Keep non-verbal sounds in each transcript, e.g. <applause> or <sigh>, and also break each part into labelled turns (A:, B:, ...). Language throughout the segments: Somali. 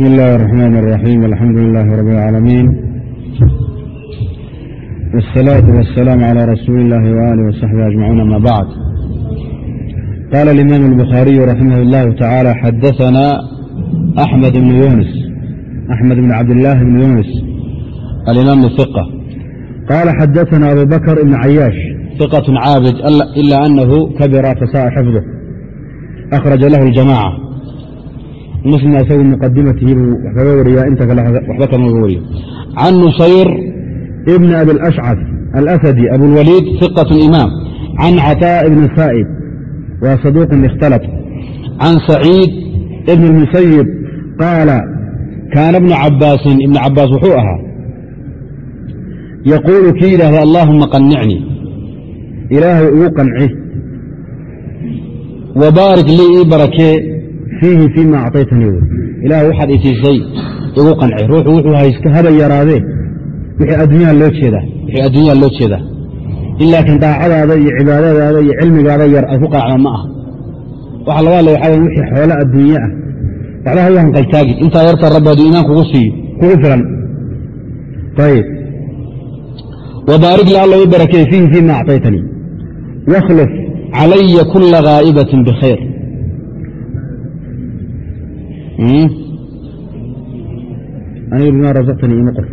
A: بسم الله الرحمن الرحيم الحمد لله رب العالمين والصلاة والسلام على رسول الله وآله وصحبه أجمعون أما بعد قال الإمام البخاري رحمه الله تعالى حدثنا أحمد بن يونس أحمد بن عبد الله بن يونس الإمام الثقة قال حدثنا أبو بكر بن عياش ثقة عابد إلا أنه كبر فساء حفظه أخرج له muslim isagu muqadimatihiibuu wax kaga wariyaa inta kale waxba kama ga wariyo can nusayr ibn abi ashcaf alasadi abulwaliid iqat imaam can cataa ibn saa'ib wa saduuqun ikhtalat can saciid ibn اmusayib qaala kaana bnu cabaasin ibn cabaas wuxuu ahaa yaquulu kii yidhaahda allaahuma qanicnii ilaahay igu qanci wa lii ii barakee fiihi fii ma acطaytanii wy ilaah waxaad isiisay igu qanci ruuxu wuxuu haysto haba yaraadee wixii adduunyaha loo jeedaa in laakiin daacadaada iyo cibaadadaada iyo cilmigaada yar ay ku qaacda ma aha. Waxa laga hadlaya waxaa wixii xoolo adduunye ah. Waxba hayu hanqaltaagi intaa yarta rabbi hadduu iimaan kugu siiyo kugu filan. Ayib wabaarik li alla ii barakee fiihi fii ma acطaytanii wakhluf calaya kula haa'ibatin bikhayr aniga bimaa rasaqtanii ima qor.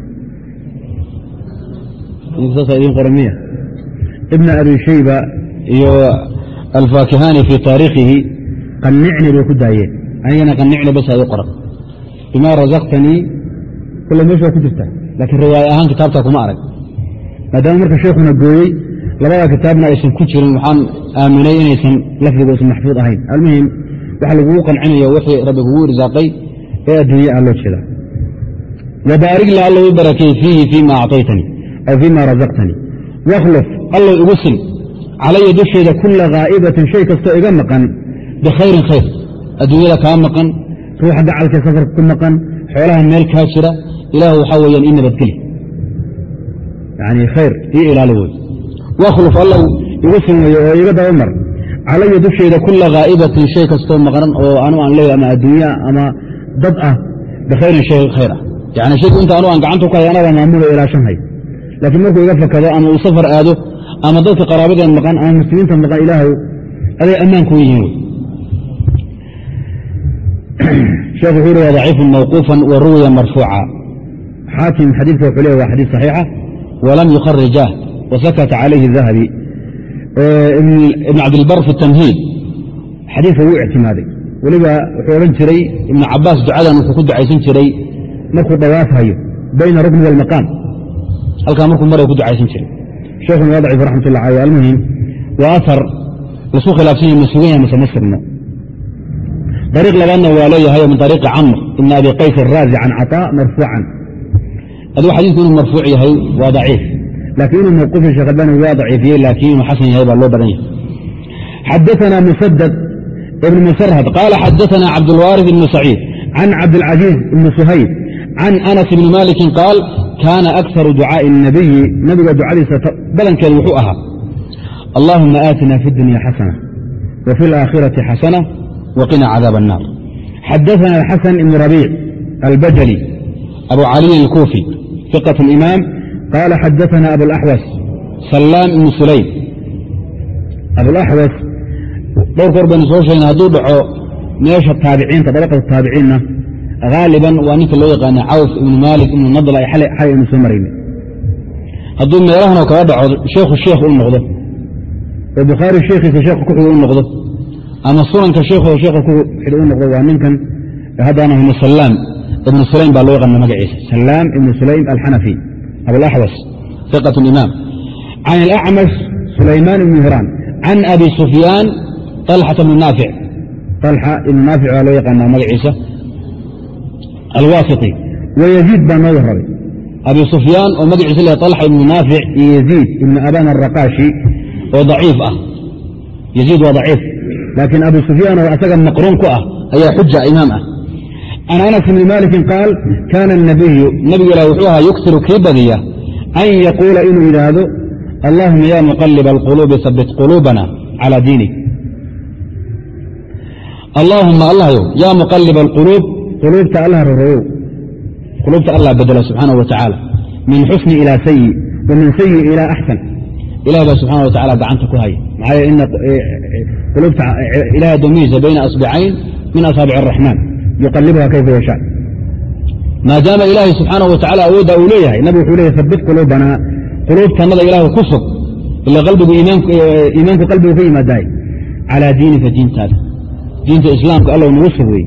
A: Saasa idin qoran miya. Ibna abi shayba iyo alfaakihani fii taariikhihi qanicni bay ku daayeen anigana qanicni bas adi qoran bimaa rasaqtanii kule meesha waa ku jirta laakiin riwaaya ahaan kitaabtaa kuma arag. Maadaama marka sheekhuna gooyey labada kitaabna aysan ku jirin waxaan aaminay inaysan lafdigu isan maxfuud ahayn. Almuhim waxa lagugu qancinayo wixii rabbi kugu irsaaqay ee adduunye ah loo jeeda. Wabaarig li alla u barakey fiihi fii ma acطaytanii aw fii ma rasaqtanii wakhluf allow igu sin calaya dusheeda kula haa'ibatin shay kastoo iga maqan bikhayrin khayr adduunyada kaa maqan ruuxa gacalka safarka ku maqan xoolaha meel kaa jira ilaah waxaa weyaan ii nabadgeli yani khayr ii ilaali wey wakhluf allow igu sin weeye oo iga dabamar calaya dusheeda kula haa'ibatin shay kastoo maqnan oo anu aan leeya ama adduunya ama dad ah bikhayrin shay khayr ah. Yani shaygu inta anu aan gacanta ku hay anaga maamulo ilaashanhay laakiin markuu iga fakado ama uu safar aado ama dadka qaraabadeen maqan ama muslimiinta maqan ilaahu aday ammaan ku yihiin. <clears throat> Sheekh wuxuu yhi waa daciifun wa ruwiya marfuuca. Xaakim xadiidka wuxuu leeya waa xadiis saxiixa. Walam yukharijah wasakata calayhi dahabi ibn cabdilbar fi tamhiid xadiidka wuu ictimaaday weliba wuxuu odhan jiray ibnu cabaas ducadan wuxuu ku ducaysan jiray markuu dawaafhayo bayna rukni walmaqaam halkaa markuu maray ku ducaysan jiray sheekhuna waa daciif raxmatullah aleyh almuhim waa ahar la isku khilaafsan yahi ma sugan yahay mase ma sugno dariiq labaadna waa leeyahay min ariiqi camr ibn abi qays araazi can caطaa marfuucan adigu xadiidku inuu marfuuc yahay waa daciif laakiin inuu mawquufi sheekh albani waa daciifiyey laakiin inuu xasan yahay baa loo badan yahay xadaana musadad ibn musarhad qaala xadaana cabdulwaariث ibn saciid can cabdilcaziiz ibn suhayb can anas ibni malikin qaal kaana akharu ducaaءi الnabiyi nabiga ducadiisa badankeedu wuxuu ahaa allahuma aatina fi اdunya xasana wa fi اlaakhirati xasana waqina cadaab الnar xadaana alxasan ibn rabiic albajali abu caliyin اlkuufi fiqaة اimaam qala xadaana abulaxwas salaam ibnu sulaym abulaxwas dhowr koor baynu soo sheegna hadduu dhaco meesha taabiciinta dabaqata taabiciinna haaliban waa ninka loo yaqaana cawf ibnu maalik ibnu nadla xalay aynu soo marayna hadduu meelahanoo kala dhaco sheekhu sheekh u noqdo oo bukhaari sheekhiisa sheekha ku xiga u noqdo ama sunanka sheekho sheekha ku xidha u noqdo waa ninkan haddana hnu salaam ibnu sulaym baa loo yaqaana magaciisa salaam ibnu sulaym alxanafi abulaxwas iqat imaam can alacmash sulaymaan ibnu hiraan can abi sufyaan طalxata bnu naafic طalxa ibnu naafic baa loo yaqaanaa magaciisa alwaasiti wayaziid baa noo warrabay abi sufyaan oo magaciisa le طalxa ibnu naafic iyo yaziid ibnu aban araqaashi oo daciif ah yaziid waa daciif laakiin abu sufyaan oo asaga maqruun ku ah ayaa xuja imaam ah can anas bni malikin qaal kaana anabiyu nabigu ilah wuxuu ahaa yugsiru kii badiya an yaquula inuu yidhaahdo allahuma ya muqaliba alquluubi sabit quluubana calaa diinik. Allaahuma allahyow yaa muqaliba alquluub quluubta allah roreeyow quluubta allah bedela subxaanahu wa tacaala min xusni ilaa sayi wa min sayi ilaa axsan. Ilahi baa subxaana wa tacala gacanta ku haya. Maxaa yeele ina eh, eh, quluubta eh, ilahay damiisa bayna asbicayn min asaabic araxmaan yuqalibuha kayfa yashaa maadaama ilaahay subxaana wa awoodda uu leeyahay nabigu wuxuu leeyahy habit quluubanaa quluubtannada ilaahu ku fog ila qalbigu iimaanku qalbigu ka yimaadaay calaa diinika diintaada diinta islaamka allow nagu sug wey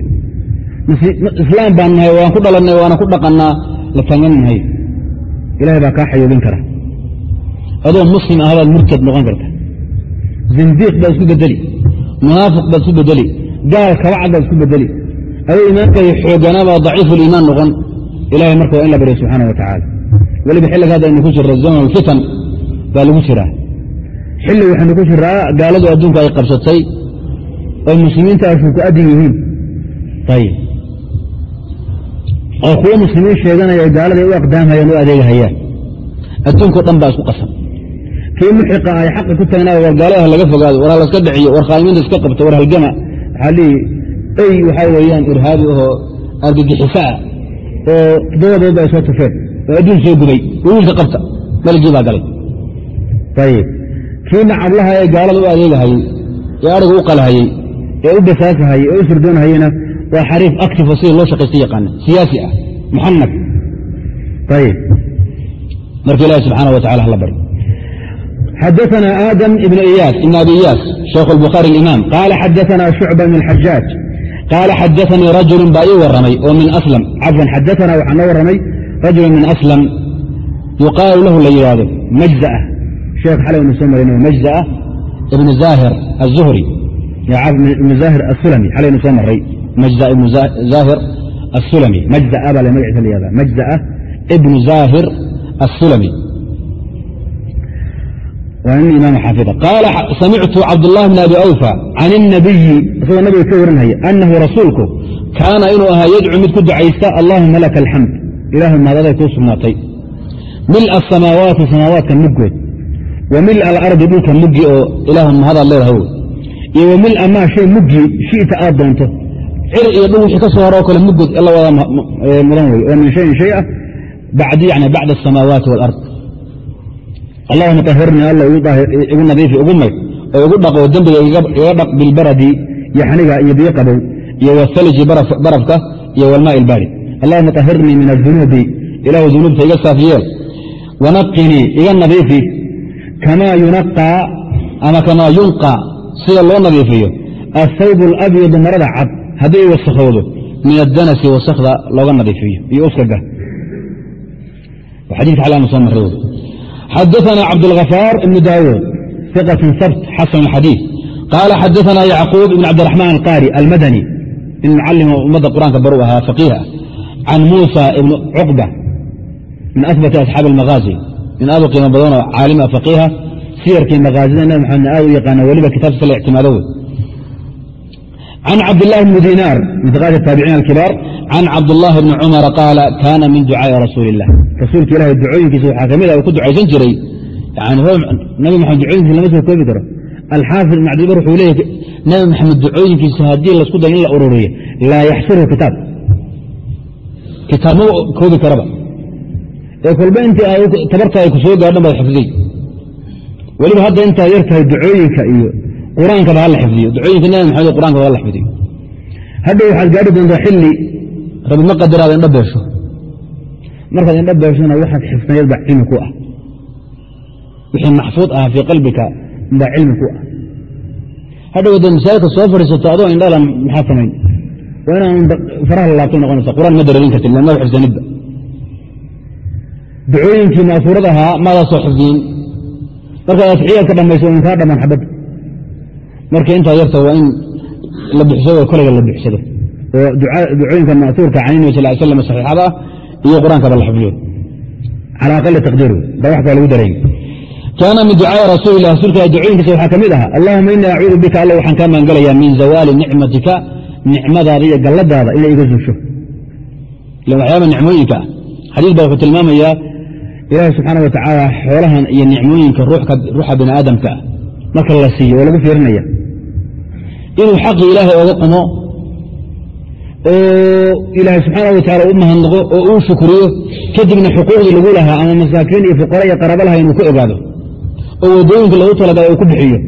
A: islaam baan nahay waan ku dhalannay waana ku dhaqannaa la tangan nahay ilahay baa kaa xayoobin kara adoo muslim ah baad murtad noqon karta zindiiq baad isku bedeli munaafiq baad isku bedeli gaal kabacad baad isku bedeli adoo iimaankaada xooganaabaa daciifuliimaan noqon. Ilahay marka waa in la baryo subxaana wa tacaala. Weliba xilliga hadda aynu ku jirra zaman fitan baa lagu jiraa. Xilli waxaynu ku jiraa gaaladu adduunku ay qabsatay oo muslimiinta ay ku adin yihiin. Ayib oo kuwo muslimiin sheeganaya gaalada u aqdaamhayaan u adeegahayaan. Adduunkao dhan baa isku qasan. Kii muxiqa ay xaqa ku tagnaa war gaaladaha laga fogaado war halaska dhiciyo war khaalimiinta iska qabto war halgama. Waxaa lihi ey waxaa weeyaan irhaabi ahoo argagixiso ah oo toddobadood ba ay soo tufeen oo adduun soo gubay wiilka qabta maligii baa galay ayib kii nacablaha ee gaalada u adeegahayey ee ariga u qalahayey ee u basaasahayey ee u sirdoonhayeyna waa xariif actifo sidii loo shaqaysta yaqaana siyaasi ah muxanag ayib marka ilahi subxaana wa tacala hala bari xadaثna aadam ibn iyaas ibn abi iyaas shaykh اlbukhaari اlimaam qaala xadaثna shucba bn اlxajaaj qaala xadaanii rajulun baa ii waramay oo min aslam cafwan xadaanaa waxaa noo warramay rajulun min aslam yuqaalu lahu la yidhaahdo majza'a sheekh xalay inu soo marin majza'a ibnu zaahir aلzuhri ibnu zaahir asulami xalaynu soo maray majza ibnu zaahir asulami majza'a baa le magaciisa la yihahda majza'a ibnu zaahir asulami waa nin imaam xaafida qaala samictu cabdulahi bn abi awfa can اnabiyi isagoo nabiga ka warinhaya anahu rasuulku kaana inuu ahaa yadcu mid ku ducaysta allahuma laka alxamd ilaahu maadaday kuu sugnaatay mila asamaawaati samaawaadka muggood wa mila alardi dhulka muggi oo ilaahu mahadaad leedahay wey iyo wa mila maa shay muggii shi'ta aad doonto cir iyo dhul wixii ka soo o kale muggood la wada mudan wey oo min shayin shay ah bacda asamaawaati waalard allahuma tahirnii alla igu nadiifi igu mayd oo igu dhaqo dembiga iga dhaq bilbaradi iyo xaniga iyo biyo qabow iyo wasalji barafka iyo walmaa ilbaari allahuma tahirnii min adunuubi ilaahu dunuubta iga saaf yeel wanaqinii iga nadiifi kamaa yunaqaa ama kamaa yunqaa sida loo nadiifiyo. Athawb alabyadu marada cad hadday wasakhowdo min addanasi wasakda looga nadiifiyo iyo uskaga xadika xalaanu soo maray xadaثna cabdالغفاar ibn daawuud ثiqة sabt xasan الxadiiث qaala xadaثna yacquub ibn cabdiرaحmaan alqاri almadani in mucalima ummadda qur'aanka baru ahaa faqiih ah can muusa ibn cuqba min asbati asxaabi اlmaghaazi min aad u qiimo badanoo caalima faqiiha siyarkii makaazida nabi maxamed aad u yaqaana weliba kitaabkiisa la ictimaado wey can cabdالlahi bni dinaar min iqaati الtaabiciin alkibaar can cabdالlahi bni cumara qaala kaana min ducaaءi rasuuli الlah rasuulka ilahi ducooyinkiisa waxaa ka mid ah uu ku ducaysan jiray nabi maxamed ducooyinkiisa lama soo koobi karo. Alxaafid ibn cabdibar wuxuu leeyahy nabi maxamed ducooyinkiisa haddii la isku dayo in la ururiyo laa yaxsirhu kitaab. Kitaab ma koobi karaba. Ee kolba intii tabarta ay ku soo gaadhan baad xifdiy weliba hadda intaad yar tahay ducooyinka iyo qur'aankaba hala xifdiyo. Ducooyinka nabi maxamed qur'aankaba hala xifdiyo. Hadhow waxaad gaadhi doontaa xilli rabi ma qadaraada indho beesho markaad indho beeshona waxaad xifdnayd baa cilmi ku ah. Wixii maxfuud ahaa fii qalbika baa cilmi ku ah. Hadhow haddaad masaajidka soo fadhiisato adoo indhala maxaad samayn waa inaan faraha lalaabtay noqonaysa qur'aan ma dareerin kartid lamada xifdanidba ducooyinkii maasuurad ahaa maadaa soo xifdiyin markaad atxiyaad ka dhamayso in kaa dhamaan xabadda marka intaa yarta waa in la bixsado kolayga la bixsado oo ducooyinka ma'suurka can nabi sal slam saxiixada ah iyo qur'aankaba la xifdiyo. Cala aqali taqdiiru ba wax kale lagu dareyn kaana min ducaai rasuuli lah rasuulka ducooyinkiisa waxaa ka mid aha allahuma ini acuudu bika alla waxaan kaa maangelayaa min zawaali nicmatika nicmadaada iyo galladaada inay iga zuusho ila waxyaaba nicmooyinka ah xadiis baa wuxuu tilmaamayaa ilaahi subxaana wa xoolahan iyo nicmooyinka ruuxa bini aadamka ah marka la siiyo oo lagu fiirinaya. Inuu xaqi ilaahay oga qumo oo ilaahay subxaana wa tacaala u mahadnaqo oo uu shukriyo kadibna xuquuqdii lagu lahaa ama masaakiin iyo fuqara iyo qaraabo laha inuu ka ogaado oo waddooyinka lagu talagalay uu ku bixiyo.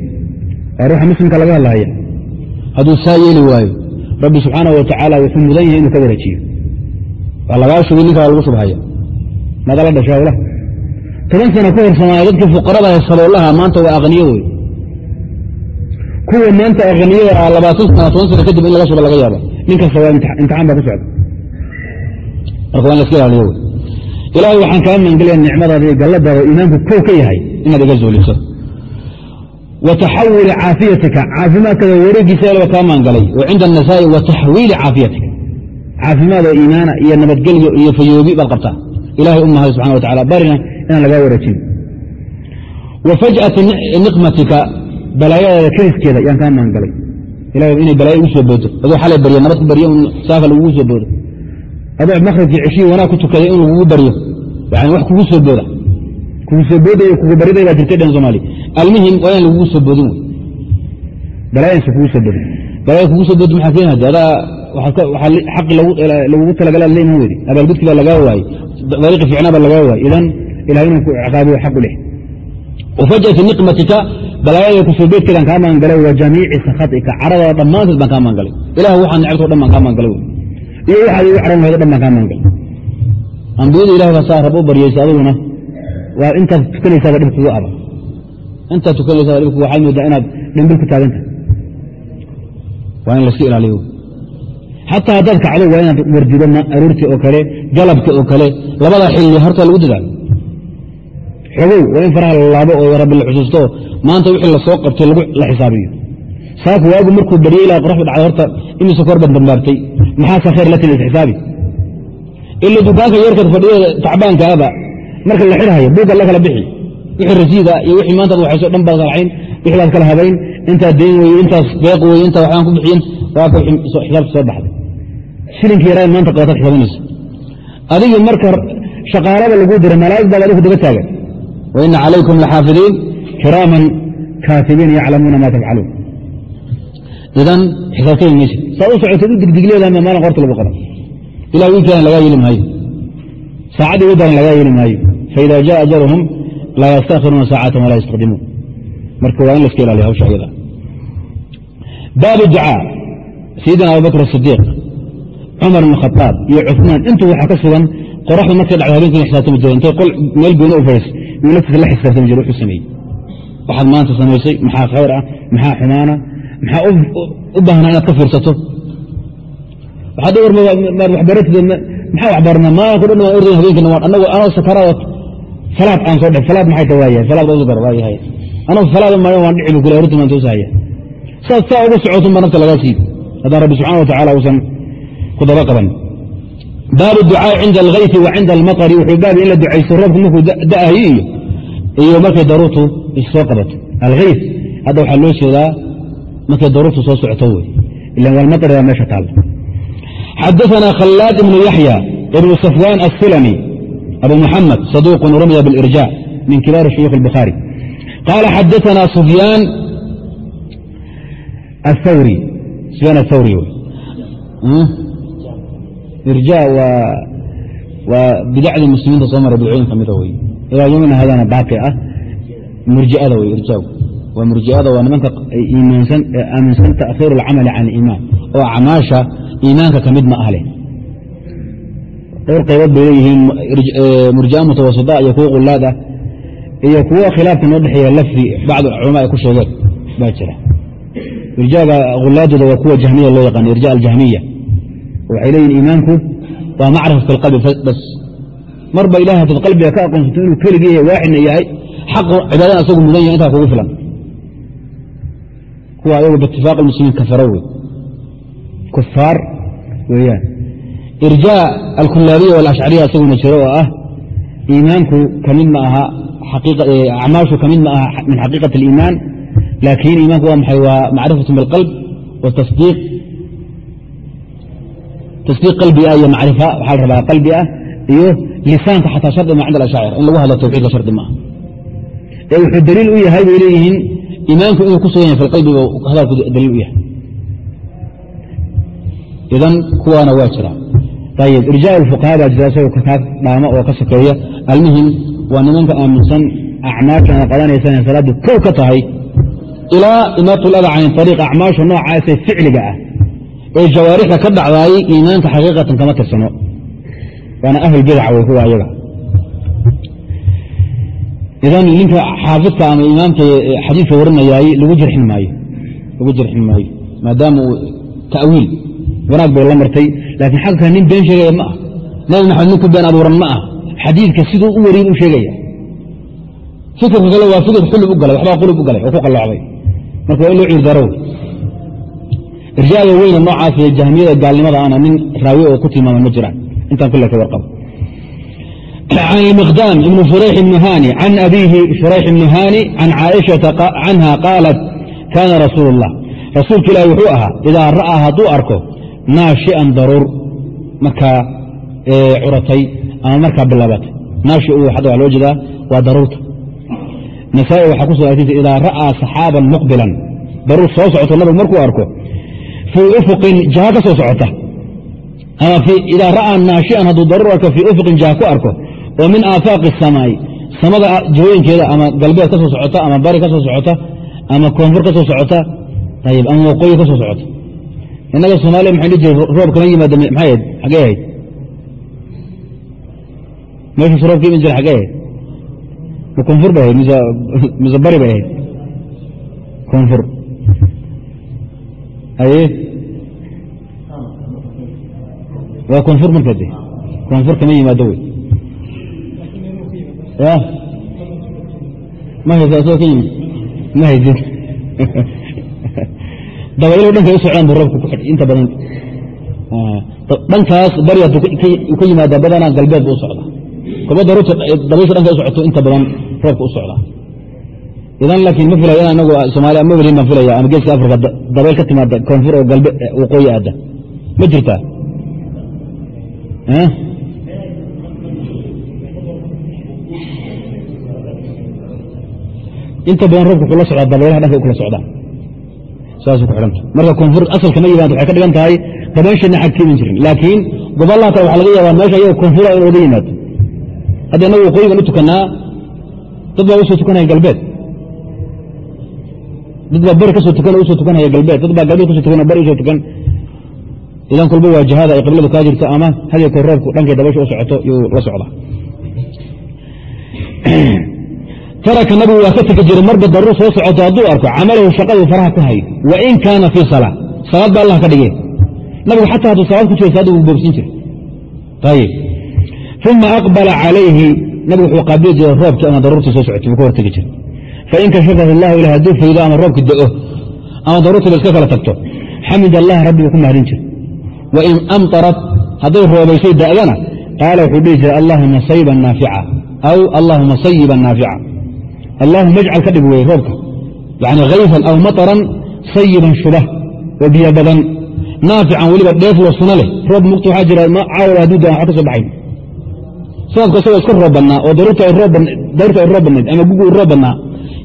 A: Waa ruuxa muslimka laga hadlahaya hadduu saa yeeli waayo rabbi subxaana wa tacaala wuxuu mudan yahay inuu ka wareejiyo. Waa lagaa shugay ninkaa lagu shubhaya. Magala dhasha toban sana ka hor dadkii fuqarada ee saboolaha maanta waa aqniyo wey kuwa maanta aqniyada ah labaatan sana toban sana kadib in laga shuba laga yaaba nin kasta waa imtixaan baa ku socda. Marka waa in laska ilaaliyo. Ilaahay waxaan kaa maangelaya nicmadaada iyo galladaada oo iimaanku kow ka yahay inaad iga zuuliso. Wa caafiyatika. Caafimaadkada wareegiisa kaa maangalay wa cinda anasaa'i wa taxwiili caafiyatika. Caafimaad oo iimaana iyo nabadgelyo iyo fayoobi baad qabtaa. Ilahay u mahay subxana wa tacala barina inaan lagaa wareejin. Wa faj'ati niqmatika balaayadaada kadiskeeda yaan kaa maangalay ilahay inay balaayo igu soo boodo adoo xalay barya nabad ku baryo un saafa lagugu soo boodo adoo makrajkii ceshihii wanaag ku tukaday in lagugu baryo. Yani wax kugu soo booda. Kugu soo booday kugu bariday baa jirtay dhan soomaaliya almuhim waa inaan lagugu soo boodin wey. Balaayansa kugu soo boodin. Balaaya kugu soo boodi maxaa keenade adaa xaqi lagugu talagala ad leeman weydi abaalgudki baa lagaa waayey dariiqi fiicnaa baa lagaa waayey idan ilahay inuu ku ciqaabiyo xaq u leh wafajati niqmatika balaayada ku soo beedkeedaan kaa maangalay wa jamiici sakhatika caradaada dhammaanteed baan kaa maangalay ilah waxaad necbto dhan baan kaa maangalay iyo waxaad igu caran lahaydo dhan baan kaa maangalay ambiyada ilahay baa saa rab u baryaysa adiguna waa intaad tukanaysaaba dhib kugu aba intaad tukanaysaaba dhib kugu waxaad moodaa inaad dhimbil ku taagantahay waa in laska ilaaliyo xataa haddaad kacdo waa inaad oo kale galabka oo kale lagu dadaalo xogow waa in faraha la laabo oo rabbi la xusuusto maanta wixii la soo qabtay la xisaabiyo. Saaku waagu markuu baryey ilaa qoraxdu dhacda horta imise kor dambaabtay maxaase khayr la isxisaabi ila dukaanka yarkad fadhiyada tacbaankaaba marka la xidhayo buugga la kala bixi. Wixii rasiida iyo wixii maanta waxayso dhan baad kalacayn wixii baad kala habayn intaa deen weye intaas beeq weye intaa waxbaan ku bixiyen waa ka xisaabta soo baxday. Shilinkii yaraan maanta qabataad xisaabanaysa adigii marka shaqaalada lagu dira malaa'ig baad adigu daba taagan waina calaykum laxaafidiin kiraaman kaatibiin yaclamuuna ma tafcaluun idan xisaabtooyi maysid saa u socotad u digdigleedaama maalin qorta lagu qaba ilah wiilkaana lagaa yeeli maayo saacaddii u daran lagaa yeeli maayo faida jaa ajaluhum laa yastakhiruuna saacatan walaa yastaqdimuun marka waa in la iska ilaaliya hawsha ayada baabu ducaa sayidina abubakr asidiiq cumar ibn khaaab iyo cuثmaan intuu waxaa ka sugan qoraxdu markay dhacdo habeenkii xisaabtami jira intay meel gooni u fadhiis inuu laftiisa la xisaabtami jira wuxuu sameeyey. Waxaad maanta samaysay maxaa khayr ah maxaa xumaana maxaa u baahnaa inaad ka fiirsato waxaad maad waxbaratid maxaa waxbarna maalinka dhan waan ordayn habeenkiina waan anagu anoo sakaraad salaad aan soo dhex salaad maxay ta waayahay salaad baa gar waayahay anoo salaada maayo waan dhici bu kule horta maan toosahaya saad saa uga socotun baa nafta lagaa siibi haddaan rabbi subxana wa tacala uusan ku daba qaban baabu ducaa cinda alkayfi wa cinda almaari wuxuu baab in la ducaysto roobku markuu da'ayo iyo iyo markay daruurtu issoo qabato. Alkayf hadda waxaa loo jeedaa markay daruurtu soo socoto wey. Ilan walmaari baa meesha taalla. Xadaana khalaad ibnu yaxya ibnu safwaan asilami abu muxamed saduuqun rumya bilirjaac min kibaari shuyuukh albukhaari. Qaala xadaana sufyaan athawri sufyaan athawri irja waa bidacdii muslimiinta soo mara bidcooyin ka mida ah, wey ilaa yomina hadana baaqi ah murjiada wey irjaagu waa murjiada waa nimanka aaminsan taakhiiru alcamali can aliimaan oo acmaasha iimaanka ka mid ma ahle. Dhowr qaybood bay leeyihiin murjia mutawasida iyo kuwa qulaad ah iyo kuwa khilaafka noo dhexeeya lafdi bacd culama ay ku sheegeen baa jira. Irjaaga qulaadooda waa kuwa jahmiya loo yaqaan irja aljahmiya waxay leeyihiin iimaanku waa macrifa fi qalbi bas marba ilahay hadaad qalbiga ka aqoonsato inuu keligii yahay waaxidna yahay xaq cibaadana asagu mudan yahay intaa kugu filan kuwa ayagu biitifaaq muslimiin kafaro wey kufaar weeyaan irjaa alkulaabiya walashcariya isaguna jiro oo ah iimaanku ka mid ma aha acmaashu ka mid ma aha min xaqiiqati اliimaan laakiin iimaanku waa maxay waa macrifatu biاlqalb watasdiiq tasdiiq qalbi ah iyo macrifa waxaa la rabaa qalbi ah iyo lisaanka xataa shardi ma cinda alashaacir in lagu hadlo tawxiidka shardi maaha ee wuxuu daliil u yahay bay leeyihiin iimaanku inuu ku yahay fi qalbiga hadalku daliil u yahay idan kuwaana waa jira ayib irjaa fuqaha baa jira isagoo kaa dhaama oo ka sokeeya almuhim waa nimanka aaminsan acmaashan a qadanaysan salaaddu kow ka tahay ilaa imaatulada can ariiq acmaasha noocaasee ficliga ah ee jawaarixda ka dhacdaayey iimaanka xaqiiqatan kama tirsano waana ahlulbidaca wey kuwa ayaga. Idan ninka xaafidka ama imaamka xadiidka warinayaay lagu jirxin maayo maadaama uu ta'wiil wanaag bay la martay. Laakiin xagka nin been sheegaya ma ah nabi maxamed nin ku been abuuran ma ah xadiidka siduu u wariyin u sheegaya. Fikirka kale waa fikir xulub u galay waxbaa qulub u galay oo ku qalloocday marka waa in loo ciirdarow irjaaga weyne noocaas ee jahmiyada gaalnimada ana nin raawi oo ku tilmaama ma jiraan. Intaan kule ka warqabo can ilmiqdaam ibn shurayx ibni hani can abiihi shurayx ibni hani can caaishata canha qaalat kaana rasuulu اllah rasuulka ilaahi wuxuu ahaa idaa ra'aa hadduu arko naashian daruur. Markaa curatay ama markaa bilaabatay. Naashi hadda waa loo jeedaa waa daruurta. Nasaa-i waxaa ku so idaa ra'aa saxaaban muqbilan. Daruur soo socoto nabigu markuu arko fii ufuqin jaha ka soo socota. Ama idaa ra'aa naashian hadduu daruur arko fii ufuqin jaha ku arko. Oo min aafaaqi samaai samada jihooyinkeeda ama galbeed ka soo socota ama bari ka soo socota ama koonfur ka soo socota ayib ama waqooyi ka soo socota. Innaga soomaaliya maxay dhihi jire roobka la yimaada maxay xaggee ahayd. Meeshuusu roobka iman jira xaggee ahayd. Ma koonfur bay ahayd mise bari bay ahayd. Koonfur. Aye waa koonfur marka de koonfur kama yimaado wey. Ma haysa ka yimid. Ma haysid <laughs> dabaylo dhankay u socdaan bu roobka ku inta badan. Dhankaas hadduu ka yimaada badanaa galbeed bu u socdaa. Kuba daruurta dabaysha dhanka u inta badan roobka u socdaa. Idan laakiin ma filaya in anagu soomaaliya ma welin baan filaya ama geeska afrika dabayl ka timaada koonfur oo galbe waqooyi aadda ma jirtaa inta badan roobka kula socdaa dabaylaha dhanka kula socdaan saasay ku xidhanta marka koonfur asalka ma yimaado waxay ka dhigan tahay dabayshana xag ka iman jirin. Laakiin gobollaha kale waxa laga yaabaa meesha ayaga koonfura in oga yimaado. Hadda inagu waqooyigan u tukanaa dad baa u soo tukanaya galbeed. Dad baa bari ka soo tukan u soo tukanaya galbeed. Dad baa galbeed ka soo tukan bari u soo tukan idan kolba waa jihada ay qibladu kaa jirto ama hadalka roobku dhankay dabaysha u socoto yuu la socdaa. <clears throat> Taraka nabigu waa ka tegi jiray marba daruur soo socoto hadduu arko camalahu shaqaduu faraha ku hayo wa in kaana fii salaa salaad ba allah ka dhige nabigu xataa hadduu salaad ku jiro salaada wuu jiray. Ayib uma aqbala calayhi nabigu wuxuu qaabili jiray roobkii ama daruurtii soo socotay buu ka hortegi jiray. Fain kashafahu allahu ilah hadduu faydo ama roobki da'o ama daruurtiiba iska kala tagto xamid allah rabbi buu ku mahadin jiray wain amطarat hadday roobaysay da'dana qaala wuxuu dhihi jiray allahuma sayban naafica aw allahuma sayiban naafica allahuma ajcal ka dhig weye roobka yani hayfan aw maطaran sayiban shubah oo biyo badan naafican weliba dheef suno leh roob muqta waxaa jira caawa hadduu da wa ka soo baxay sanadku isagoo iska roob badnaa oo daruurta ay roob badnayd ama gugu roob badnaa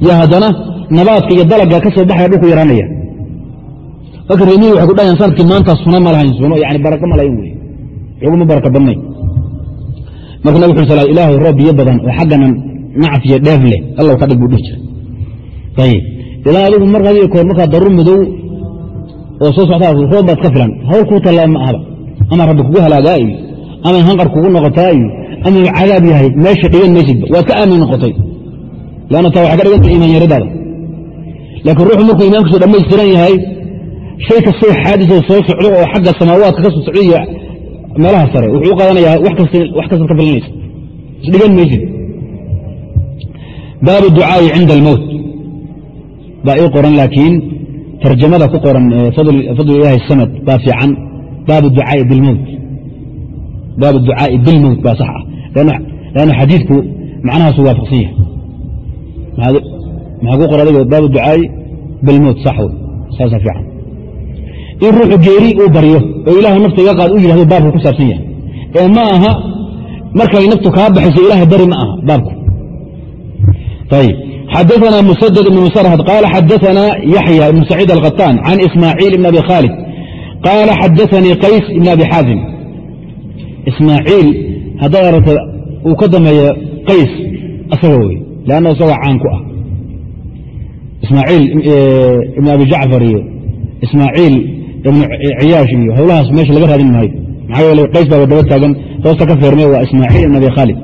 A: yo haddana nabaadka iyo dalagga ka soo baxaya dhulku yaraanaya marka reemihi waxay ku dhahayan sannadkii maanta suna ma lahayn suno yani barako ma lahayn wey xoguma baraka badnay marka nabig wuxu sal ilaahu roob biyo badan oo xaggana nacaf iyo dheef leh allow ka dhig buu dhihi jiray. Ayib ilaan adigu mar hadiyo koor markaa daruur madow oo soo soctaa roob baad ka filan hawl kuu tallaa ma ahaba ama rabbi kugu halaagaa iyo ama hanqar kugu noqotaa iyo ama cadaab yahay meesha dhigan maysidba waad ka aamin noqotay. Lanna taa waxay ka dhiganta iimaan yaradaada. Laakiin ruuxu markuu iimaankiisu dhammaystiran yahay shay kastoo xaadisoo soo socdo oo xagga samaawaadka ka soo iyo meelaha sare wuxuu u qaadanayaa wax kastaad ka filanaysa isdhigan maysid baabu ducaa'i cinda almowt baa ii qoran laakiin tarjamada ku qoran fadl ilahi samad baa fiican. Baabu ducaa'i bilmowt baabu ducaa'i bilmowt baa sax ah. Lanna xadiidku macnahaasu waafaqsan yahay. Maxaa ku qor adigo baabu ducaa'i bilmowt sax wey saasa fiican in ruuxu geeri uu baryo oo ilaahay nafta iga qaad u yidhahdo baabku ku saabsan yahay. Ee ma aha markay naftu kaa baxayso ilahay bari ma aha baabku. Xadana musdd ibn musrhd qaal xadana yaxya ibn saciid alkhataan can ismaaciil ibn abi khaalid qaala xadaanii qays ibn abi xaazim ismaaciil haddaad aragta uu ka dambeeya qays asaga wey lanna isagoo caan ku ah. Ismaaciil ibn abi jacfar iyo ismaaciil ciyaash iyo howlahaas meesha laga raadin maayo. Maxaa yeele qays baaba daba taagan hoosta ka feermay waa ismaaciil ibn abi khaalid.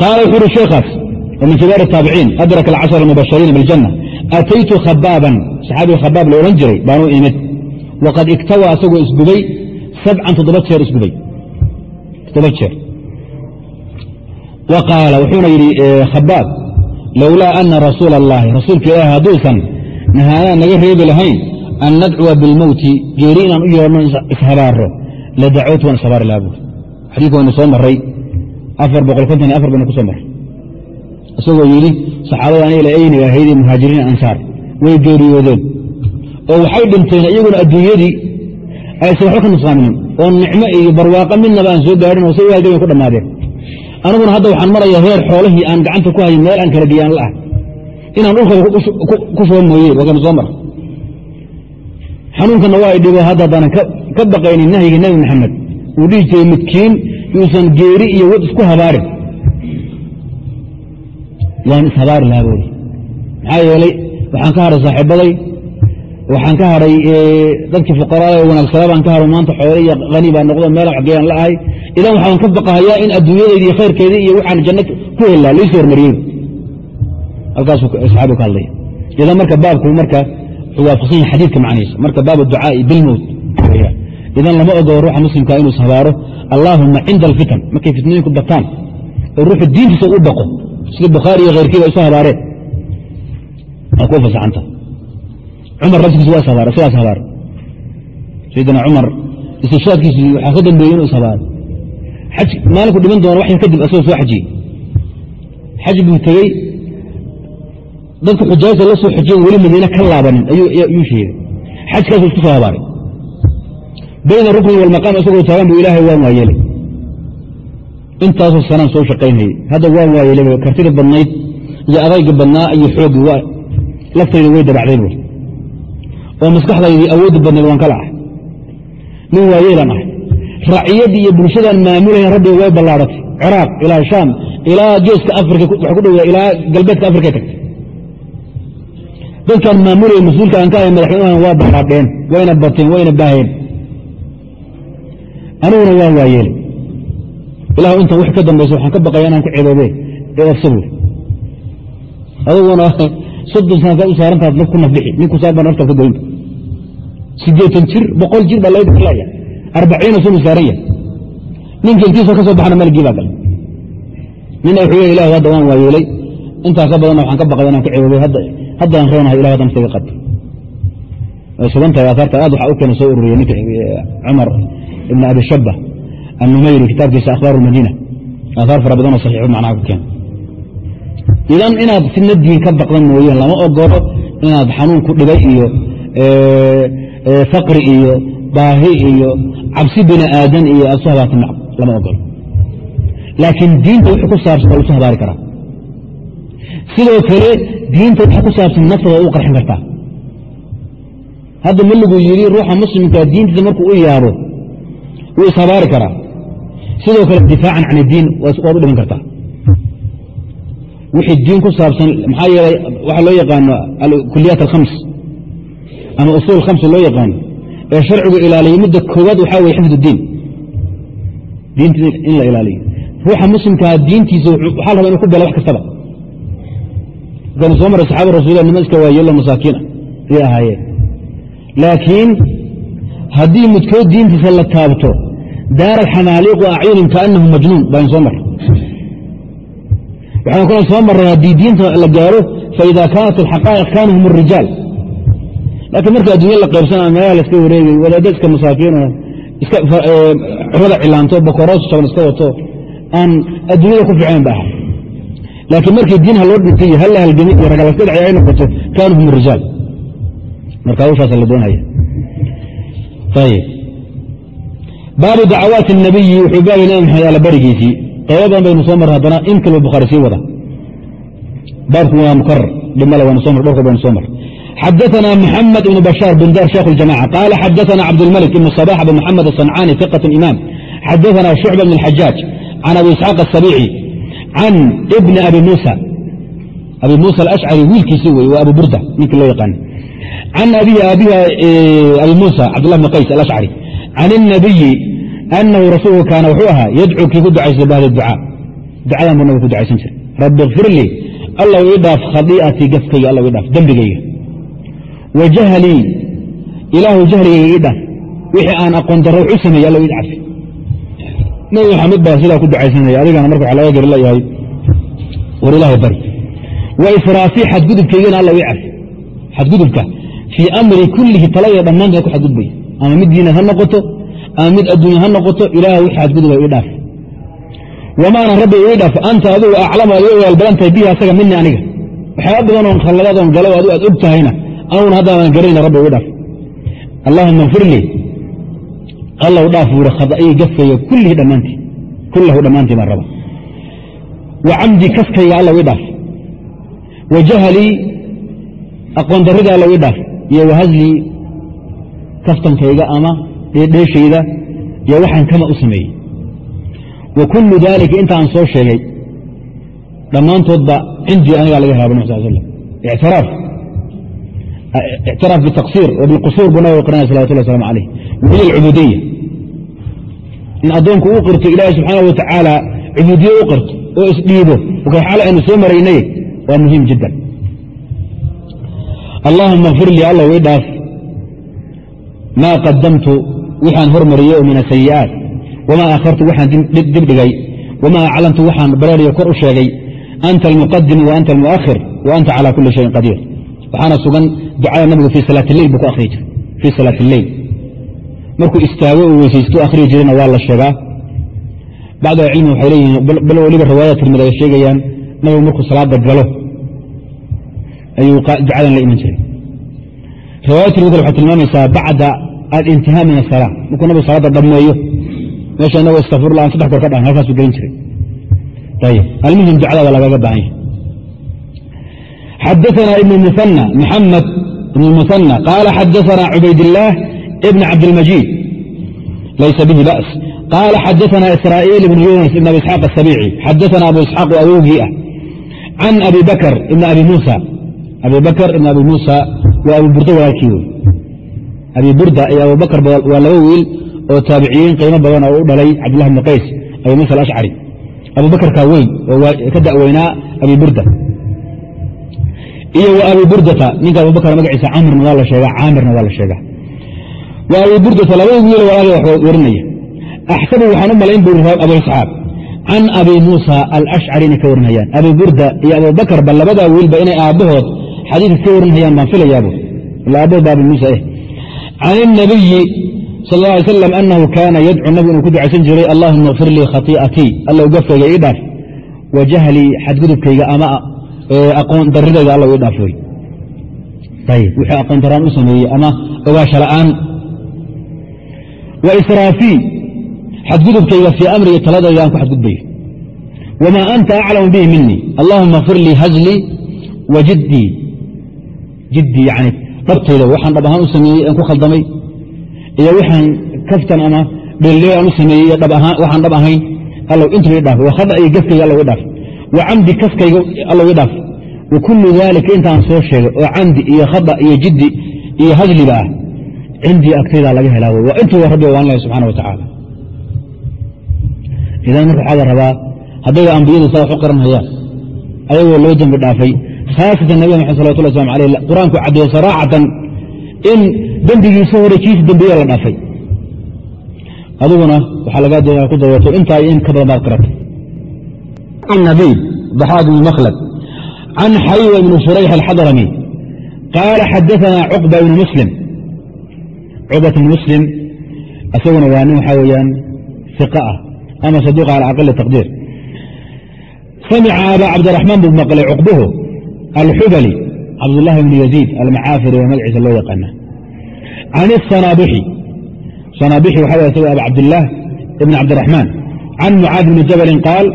A: Qaala wuxuu uhi sheekhaas oo min kibaar taabiciin adraka alcashar almubashiriina biاljanna ataytu khabaaban saxaabiga khabaab la odhan jiray baanuu imid. Waqad iktawa asagoo isgubay sabcan toddoba jeer isgubay. Toddoba jeer. Wa qaala wuxuuna yidhi khabaab lowlaa ana rasuula اllahi rasuulka ilaahi hadduusan nahaanaan naga reebi lahayn an nadcuwa bilmowti geeri inaan u yeedhno ishabaaro la dacwtu waan ishabaari laha buuri xadiidka waynu soo maray baynu ku soo maray isagoo yidhi saxaabada aniga la eyniga ahaydee muhaajiriin ansaar way geeriyoodeen oo waxay dhinteen iyaguna adduunyadii aysan waxba ka nusqaaminin oo nicmo iyo barwaaqo midnaba aan soo gaarin oo say u ku dhammaadeen aniguna hadda waxaan marayaa heer xoolihii aan gacanta ku hayin meel aan kala geyaan la ah inaan dhulkaba ku shuba mooye waakanu soo mara xanuunkana waa idhibo hadda haddaanan ka baqaynin nahyiga nebi maxamed uu dhihi jiray midkiin yuusan geeri iyo wad isku habaarin waan ishabaari lahaa buuri maxaa yeelay waxaan ka hadhay saaxiibaday waxaan ka hadhay dadkii fuqaraada ee wanaagsanaa baan ka hadho maanta xoole iyo hani baa noqdo meel waxgeeyaan la ahay. Idan waxaan ka baqahayaa in adduunyadaydi iyo khayrkeedii iyo waxaan janno ku helaa laysoo hormariyey. Halkaasuu saxaabigu ka hadlaya idan marka baabku marka wuxuu waafaqsan yahay xadiidka macnihiisa. Marka baab ducaa'i bilmowt idan lama ogo ruuxa muslimkaa inuu ishabaaro allaahuma cinda alfitan markay fitnooyinku bataan oo ruuxu diintiisa u baqo sida bukhaari iyo khayrkiiba isu habaareen waa kuwa fasaxanta cumar laftigiisa waa ishabaara sidaas habaar sayidina cumar istishaadkiisii waxaa ka dambeeyey inuu ishabaaro xaj maalinku dhiman doona wax yar kadib asagoo soo xajiyey. Xaj buu tegey dadku xujaajta la soo xajiyen weli madiine ka laabanin ayuu sheegay. Xajkaasuu isku soo habaaray bayna rukni walmaqaam isagoo taagan buu ilaahay waan waayeelay. Intaasoo sanaan soo shaqaynayey hadda waan waayeelay kartida badnayd iyo adayga badnaa iyo xooggi laftayda way dabacday buur oo maskaxdaydii awoodda badnayd waan kala ah nin waayeelaan ahay raciyaddii iyo bulshadaan maamulayn rabbiga way ballaaratay ciraaq ilaa shaam ilaa geeska afrika waxa ku dhowaa ilaa galbeedka afrikay tagtay dadkaan maamulaya mas'uulka aan ka ahay madaxweynahan waa ballaadheen wayna bateen wayna baaheen. Aniguna waan waayeelay ilahu intan wix ka dambaysa waxaan ka baqaya inaan <laughs> ku ceeboobe ee ofsa buur aduguna soddon sanadkaad u saarantaad naf ku nafbixi ninku saaba naftaad ka goynta. Siddeetan jir boqol jir baa laga dilaya arbaciina sunu saaran yahay. Ninka intiisoo ka soo malgii baa galay. Nina wuxuu le ilahu hadda waan waayeelay. Intaa ka badanna waxaan ka baqaya inaan ka ceeboobe haddaan roonahay ilah hadda naftaga qad way sugan tahay aahaarta aad waxaa u keena soo ururiya ninka cumar ibn abi shaba annumayri kitaabkiisa akhbaar lmadiina aahaar fara badanoo saxiixu macnaha ku keena idan inaad fidna diin ka baqdan mooyeen lama ogolo inaad xanuun ku dhibay iyo faqri iyo baahi iyo cabsi bini aadan iyo aad su habaarta lama ogolo laakiin diinta wixii ku saabsan waa habaari karaa sidoo kale diinta wixii ku saabsan naftada u qarxin kartaa. Hadda ma lagu yidhi ruuxa muslimkaa diintiisa markuu u yaabo wuu ishabaari karaa. Sidoo kale difaacan can iddiin waad u dhiman kartaa. Wixii diin ku saabsan maxaa yeelay waxaa loo yaqaano alkuliyaat alkhams ama usuul khamsa loo yaqaano ee sharcigu ilaaliyo midda koowaad waxaa weye xifd diin. Diinta in la ilaaliyo. Ruuxa muslimkaa diintiisa waxaa la raba inu ku bela wax kastaba markaanu soo maray saxaaba rasulilah nima iska waayeelo masaakiina ayay ahaayeen. Laakiin haddii midkood diintiisa la taabto daarat xamaaliiqu acyunin kaanahu majnuun baan soo maray. Waxaan kaloo soo maray haddii diinta la gaaro faida kaanat alxaqaa'iq kaanu hum arijaal laakiin marka adduunya la qaybsanaa meelaha laska wareegay wadaadda iska masaakiinoo cumada cilaanto bokoroos jaban iska wato aan adduunyada ku ficayn ba aha laakiin markii diin ha loo dhintay iyo halla halgami iyo ragalaska dhacay ay noqoto kaanu hum arijaal marka hawshaasa la doonaya baabu dacawaati الnabiyi wuxuu baabay nabi maxamed alla barigiisii qaybo badan baynu soo marray haddana in kalba bukhaari sii wada baabku waa mukarar dhimale waanu soo mar dhowrka baynu soo mar xadaثna mحamed بن bشhاar bundar shekh الجamاعة qال xadaثna cabdالmلك بن صباح بن mحamed الصنcاni ثiqة imam xadaثna شhucبة بن الxajاaج can abi isxاaq السabيعي can bni abi muusa abi muusa alashcari wiilkiisi wey waa abu burda wiilkii loo yaqaana can abihi aabiha abi muusa cabdullah bn qays alashcari can الnabiyi anahu rasuulku kaana wuxuu ahaa yadcuu kii ku ducaysa bahda ducaa ducadan buu nabig ku ducaysan jiray rabbi ikfir lii allaw ii dhaaf khadii'atii gafkayga allaw ii dhaaf dembigayga wa jahlii ilaahu jahligayga ii dhaaf wixii aan aqoon darro wuxu sameeyey allaw ii dhacfi nabi maxamed baa sidaa ku ducaysanaya adigana marka waxa laga gari leeyahay war ilaahay bari wa israafii xadgudubkaygana allaw ii cafi xadgudubka fii amri kullihi talaya dhammaanteed ku xadgudbaya ama mid diinad ha noqoto ama mid adduunya ha noqoto ilaah wixii xadgudubay ii dhaaf. Wamaana rabbi ii dhaaf anta adigu aclamu aad u ogaal tahay bihi asaga mini aniga. Waxyaaba badan oon khalladadoon galo adu aad og tahayna anuguna haddaanan garanayna rabbi ii dhaaf. Allahuma kfir lii allow dhaaf gafkayga kullihii dhammaantii kullahu dhammaantii baan raba wa camdi kaskayga allow ii dhaaf wa jahlii aqoon darrida allow ii dhaaf iyo wahadlii kaftankayga ama dheeshayda iyo waxaan kama u sameeyey wa kullu daalika intaan soo sheegay dhammaantoodba cindii anigaa laga hela nab sal slam ictiraaf bitaqsiir wa bilqusuur buu nabiga qiranaya salawatullah waslamu alayh wahiya alcubuudiya in addoonku uu qirto ilaahi subxaana wa tacaala cubuudiye u qirto oo isdhiibo wakay xaale aynu soo maraynay waa muhiim jiddan allahuma kfir lii allow ii dhaaf maa qadamtu wixaan hormariyey oo min asayi'aat wamaa akhartu waxaan dibdhigay wamaa aclamtu waxaan bareeriyo kor u sheegay anta almuqadimu wa anta almu'ahir wa anta calaa kulli shayin qadiir waxaana sugan ducada nabigu fii salaat lleyl buu ku akhriyi jiray. Fii salaat lleyl markuu istaago uu weysaystu akhriyi jirayna waa la sheegaa. Bacd ahlicilmi waxay leeyihiin bal weliba riwaayada tirmid ay sheegayaan nabigu markuu salaada galo ayuu ducadan la iman jiray. Riwaayad tirmid waxay tilmaamaysaa bacda alintihaa min asala markuu nabigu salaada dhammeeyo meesha inagoo istakfirullah an saddex kor ka dhahan halkaasuu gelin jiray. Ayib almuhim ducada waa lagaga baahan yahay xadaثna ibn muثنى mxamed ibn muثنى qaala xadaثna cubaydiلlah ibn cabdاlmajid laysa bihi ba's qaala xadaثna israa'iil ibn yunas ibn abi isxaaq الsabici xadaثna abu isxaaq oo awowgii ah can abi bakr ibn abi musa abi bakr ibn abi musa waa abu burda walaalkii wey abi burda iyo abu bakr waa laba wiil oo taabiciyiin qiimo badan oo u dhalay cabdullah bni qays abi musa alashcari abu bakrkaa weyn oo ka da'weynaa abi burda iyo wa abi burdata ninka abubakar magaciisa camirna waa la sheegaa caamirna waa la sheegaa wa abi burdata labadii wiil walaalay wax warinaya. Axsabu waxaan u malayn bui abuisxaaq can abi muusa alashcari inay ka warinhayaan abi burda iyo abubakar labadaa wiilba inay aabbahood xadiis ka warinhayaan baan filayaabu ila aabbahood ba abi muusa eh. Can inabiyi sal la alay salam anahu kaana yadcu nabigu inuu ku ducaysan jiray allahuma ikfir lii khatii'atii allow gafkayga ii dhaaf. Wa jahlii xadgudubkayga ama aqoon daridayda allow ii dhaaf wey ayb wixii aqoon daraan u sameeyey ama ogaasho la'aan. Wa israafii xadgudubkayga fii amrigi taladayda aan ku xadgudbayo wamaa anta aclamu bihi minii allahuma kfir lii hazlii wa jiddii jiddii yani dhabtayda waxaan dhab ahaan u sameeyey aan ku khaldamay. Iyo waxaan kaftan ama dheeldheel aan u sameeyey waxaan dhab ahayn allow intuu ii dhaaf wa khada iyo gafkayga allow ii dhaaf wa camdi kafkayga allow ii dhaaf. Wa kullu daalika intaan soo sheegay oo camdi iyo khada iyo jiddi iyo hadliba ah cindii agtaydaa laga helaa wey. Waa intuuba rabbi waan lahay subxana wa tacaala. Idan marka waxaa la rabaa haddayba ambiyadu saa wax u qaranhayaan. Ayagoo loo dembi dhaafay khaasatan nabiga maxamed salawatullah waslamu aleyh qur'aanku caddeeyo saraacatan in dembigiisa hore kiisa dembiya la dhaafay. Adiguna waxaa lagaa doonaa ku dawato intaa in ka badan baad an nabiib daxaak bn makhlad can xabiba bni surayx alxadrami qaala xadaana cuba bn muslim cubat bn muslim isaguna waa nin waxaa weyaan iqa ah ama saduuqa cala aqali taqdiir samica abaa cabdiraxmaan buu maqlay cuqbuhu alxubali cabdulahi bni yaziid almacaafiri ee magaciisa loo yaqaana can isanaabi sanaabixi waxa w isagoo aba cabdilaah ibn cabdiraxmaan can mucaad bni jabalin qaal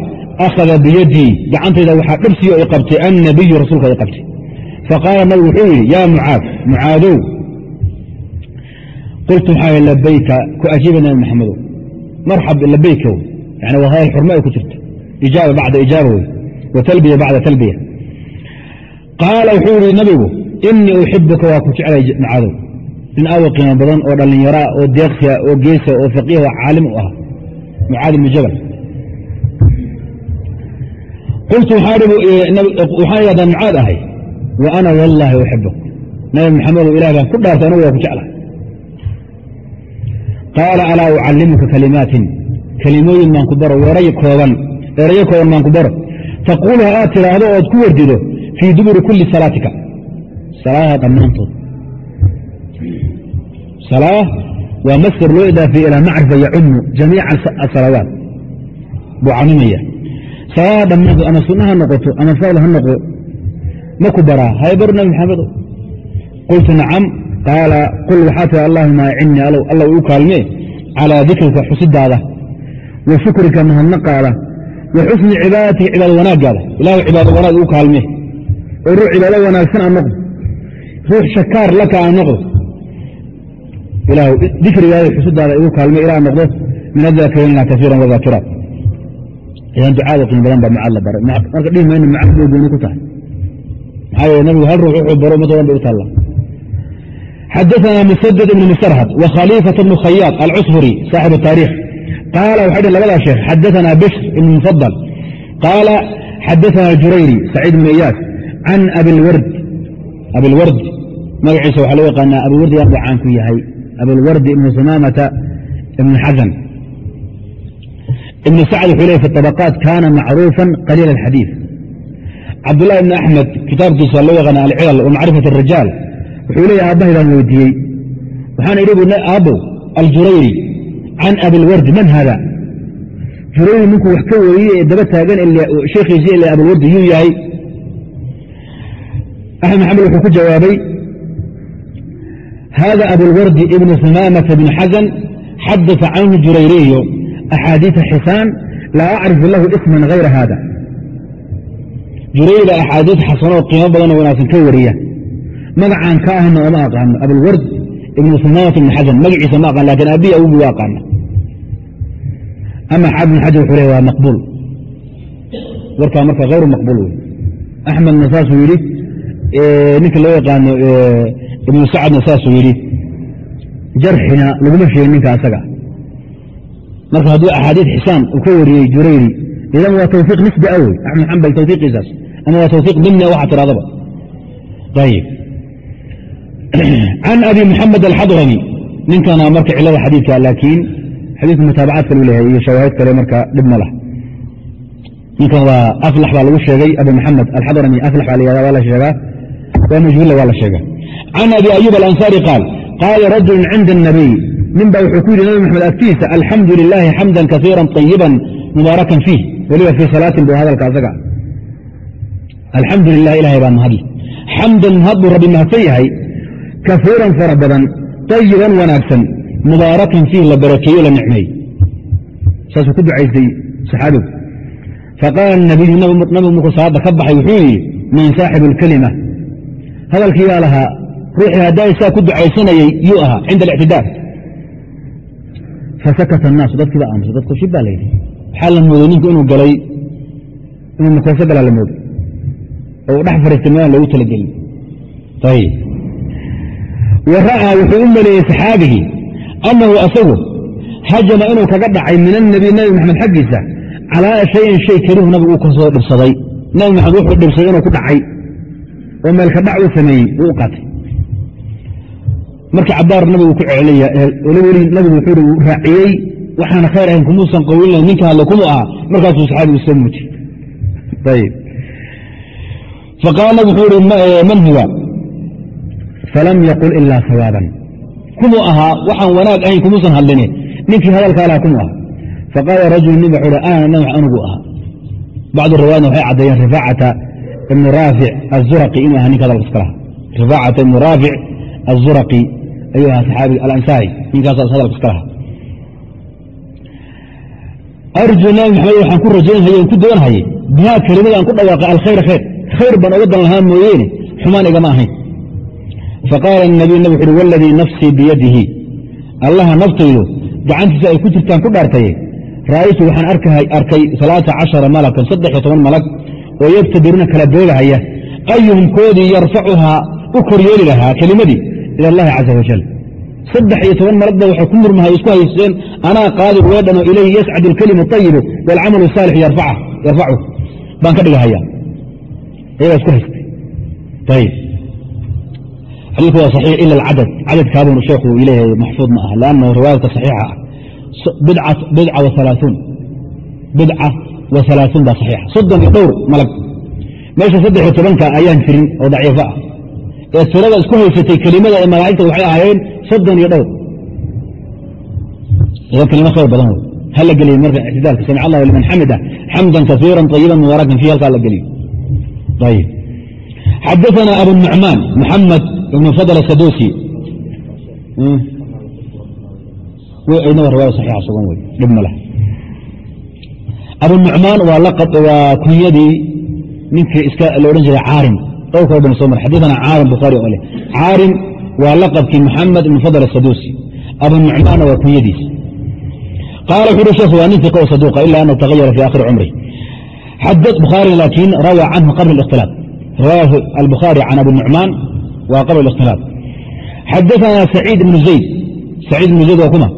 A: akhada biyadii gacantayda waxaa dhabsiyo i qabtay annabiyu rasuulka i qabtay faqaala nabigu wuxuu yidhi yaa mucaad mucaadow qultu maxaa labayka ku ajiiba nabi maxamedow marxab labayka yani waa hadal xurmo ay ku jirto ijaaba bacda ijaaba wey wa talbiya bacda talbiya qaala wuxuu yihi nabigu inii uxibuka waa ku jeclay mucaadow nin awa qiimo badan oo dhallinyaraa oo deeqsiya oo geesa oo faqiih oo caalim u ah mucaad ibnu jabal qultu waxaan idhahdaa mucaad ahay wa ana wallaahi uxibuk nabi maxamedow ilah baan ku dhaartay anagu waa ku jecla qaala alaa ucallimuka kalimaatin kelimooyin baan ku baro erayo kooban baan ku baro taquuluha aad tidhaahdo ood ku wardido fii duburi kulli salaatika salaadaha dhammaantood salaa waa masdar loo idaafiye ilaa macrifa yacumu jamiica asalawaat buu camimaya dhammaantood ama sunna ha noqoto ama fadl ha noqo ma ku baraa hay bar nabi maxamedo qultu nacam. Qaala qul waxaa tiri allahuma acinnii alla u kaalmee calaa dikrika xusidaada wa shukrika mahadnaqaada wa xusni cibaadatika cibaado wanaagaada ilahu cibaado wanaag u kaalmee oo ruux cibaado wanaagsan aan noqdo. Ruux shakaar laka aan noqdo. Dikrigaada xusidaada igu kaalmee ilaa noqdo min adaakirina kaiiran wadaakiraat idan ducaada qiimo badan baa macaad la baray marka dhihi mayno macaad bay gooni ku tahay maxaa yeele nabigu hal ruux wuxuu baro ummad badan bay u taalla xadaثna msdd بn msrhd وkhaliifaة بn khayاط alcusfuri saaxib الtaarikh qaala waxay dhi labadaa sheekh xadaثna bishr ibn mufضل qaala xadaثna jurayri saciid bn iyaas can abilward magaciisa waxaa loo yaqaanaa abilwardi aad baa caan ku yahay abilwardi ibn sumaamata ibn xasan ibn sacd wuxuu ley fi طabقاat kana macruufa qaliil الxadiiث cabdالlahi ibn axmed kitaabkiisa loo yaqaana alcilal وmacrifaة الrijaal wuxuu leeya aabbahaydaan weydiiyey waxaan idhi bu aabbow aljurayri can abilwardi man haada jurayri ninkuu wax ka wariyey ee daba taagan sheekhiisii ila abilwardi yuu yahay axmed maxamed wuxuu ku jawaabay hada abilwardi ibnu sumaamata bn xasan xadaثa canhu jurayriyo axaadiiثa xisaan laa acrifu lahu isman hayra hada jurayri baa axaadiis xasanoo qiimo badanoo wanaagsan ka wariya magacaan ka ahna ooma aqaano abilward ibnu sumaamata ibn xasan magaciisa ma aqaan laakiin abihi awgi waa aqaana ama xaafid ibn xajar wuxuu le waa maqbuul warkaa marka hayru maqbuul wey axmedna saasuu yidhi ninka loo yaqaano ibnu sacadna saasuu yidhi jarxina laguma sheegin ninka asaga marka hadduu axaadiis xisaan uu ka wariyey jurayri idan waa tawfiiq nisbi a wey axmed xambal tawfiiqiisaas ama waa tawfiiq dimni waxa tiraadaba. Ayib can abi maxamed alxadrami ninkana marka cilada xadiidka laakiin xadiidku mutaabacaad kalu leeyahay iyo shawaahid kale marka dhib ma lah ninkan waa aflax baa lagu sheegay abu maxamed alxadrami aflax baa la waa la sheegaa. Waa majhuulla waa la sheega can abi ayub alansaari qaal qaala rajulu cinda الnabiy nin ba wuxuu ku yidhi nabi maxamed agtiisa alxamdu lilaahi xamdan kaiira ayiban mubaarakan fiih weliba fii salaatin bu hadalka asaga alxamdu lilah ilahay baa mahadi xamdan mahad rabbi mahadsan yahay kaiiran fara badan ayiban wanaagsan mubaarakan fiih la barakeeyo la nicmeey saasuu ku ducaystay saxaabigu faqaala nabiyu nabigu markuu salaadda ka baxay wuxuu yidhi man saaxibu alkelima hadalkiiyaa lahaa ruuxii haddaa isaa ku ducaysanayey yuu ahaa cinda alictidaar fasakata الnaasu dadkii baa aamusay dadku shib baa la yidhi waxaa la mooday ninku inuu galay inuu makooso galaa la mooday oo uu dhex fariistay meelaan loogu talagelin wa ra'aa wuxuu u maleeyey saxaabigii annahu asagu hajama inuu kaga dhacay min annabiy nabi maxamed xaggiisa calaa shayin shay karihu nabigu uu ka soo dhibsaday nabi maxamed wuxuu dhibsaday inuu ku dhacay oo meelka dhac uu sameeyey uu u qaatay marka cabaar nabigu ku celcelaya weli nabigu wuxuu raaciyey waxaana khayr ahayn kumuusan qawilina ninka hadle kumu aha. Markaasuu saxaabigu muujiyey. Ayib faqaala nabigu wuxuu ihi man huwa? Falam yaqul ilaa sawaaban kumuu ahaa waxaan wanaag ahayn kumuusan hadline ninkii hadalkaa laha kumu aha. Faqaala rajulu nin ba wuxuu ana nabi anigu ahaa bacdu riwaayadna waxay caddeeyeen rifaacata ibnu raafic azuraqi inuu ahaa ninka hadalka iska rifaacata ibnu raafic azuraqi ayuu ahaa saxaabiga alansaari ninkaasaas hadalka iska laha arju nabi maxamed waxaan ku rajaynhaye ku doonhayey bihaa kelimada aan ku dhawaaqay alkhayr khayr khayr baan oga dan lahaa mooyeene xumaan igama ahayn faqaala nabiy nabig wuxu waladii nafsii biyadihi allaha naftaydu gacantiisa ay ku jirtaan ku dhaartaye ra'aytu waxaan arkay alaaa cashara malakan saddex iyo toban malag oo yabtadiruuna kala boogahaya ayuhum koodii yarfacuhaa u koryeeli lahaa kelimadii ila allahi caza wajal saddex iyo toban malag ba waxay ku murmahay isku haysteen anaa qaadir weedhanoo ilayhi yascadu alkelimu ayibu waalcamalu saalix yarfacu baan ka dhigahaya ayagaa isku haystay ayib xadiiku waa saxiix ila alcadad cadadkaabun sheekhu ileeyahay maxfuud ma ah lannahu riwaayadka saxiixa ah bidca waalaauun bidca wa halaaثuun baa saxiixa soddon iyo dhowr malag meesha saddex iyo tobanka ayaan jirin oo daciifo ah ee tirada isku haysatay kelimada ee malaa'igta waxay ahaayeen soddon iyo dhowr. Idan kelimo khayr badan wey ha la geliyo marka ictidaalka. Samic allahu liman xamida xamdan kaiira طayiba mubaarakan fiih halkaa la geliyo ayib xadaثana abu nucmaan muxamed ibn fadl sadusi ydna waa riwaaya saxiixa sugan wey dhib ma leh abu nucmaan waa kunyadii ninkii iska la odhan jiray caarim dhowrkao dhan soo mar xadiidana caarim bukhaari oo leh. Caarim waa laqabkii maxamed ibn fadl asaduusi abunucmaanna waa kunyadiis. Qaala wuxu uhi sheekhu waa nin fiqa o saduuqa ah, ila anahu tagayara fii aakhiri cumri. Xadad bukhaari laakiin rawaa canhu qabla اlikhtilaaf riwaayahu albukhaari can abi nucmaan waa qabla اlikhtilaaf xadaana saciid ibnu zayd. Saciid ibnu zayd waa kuma?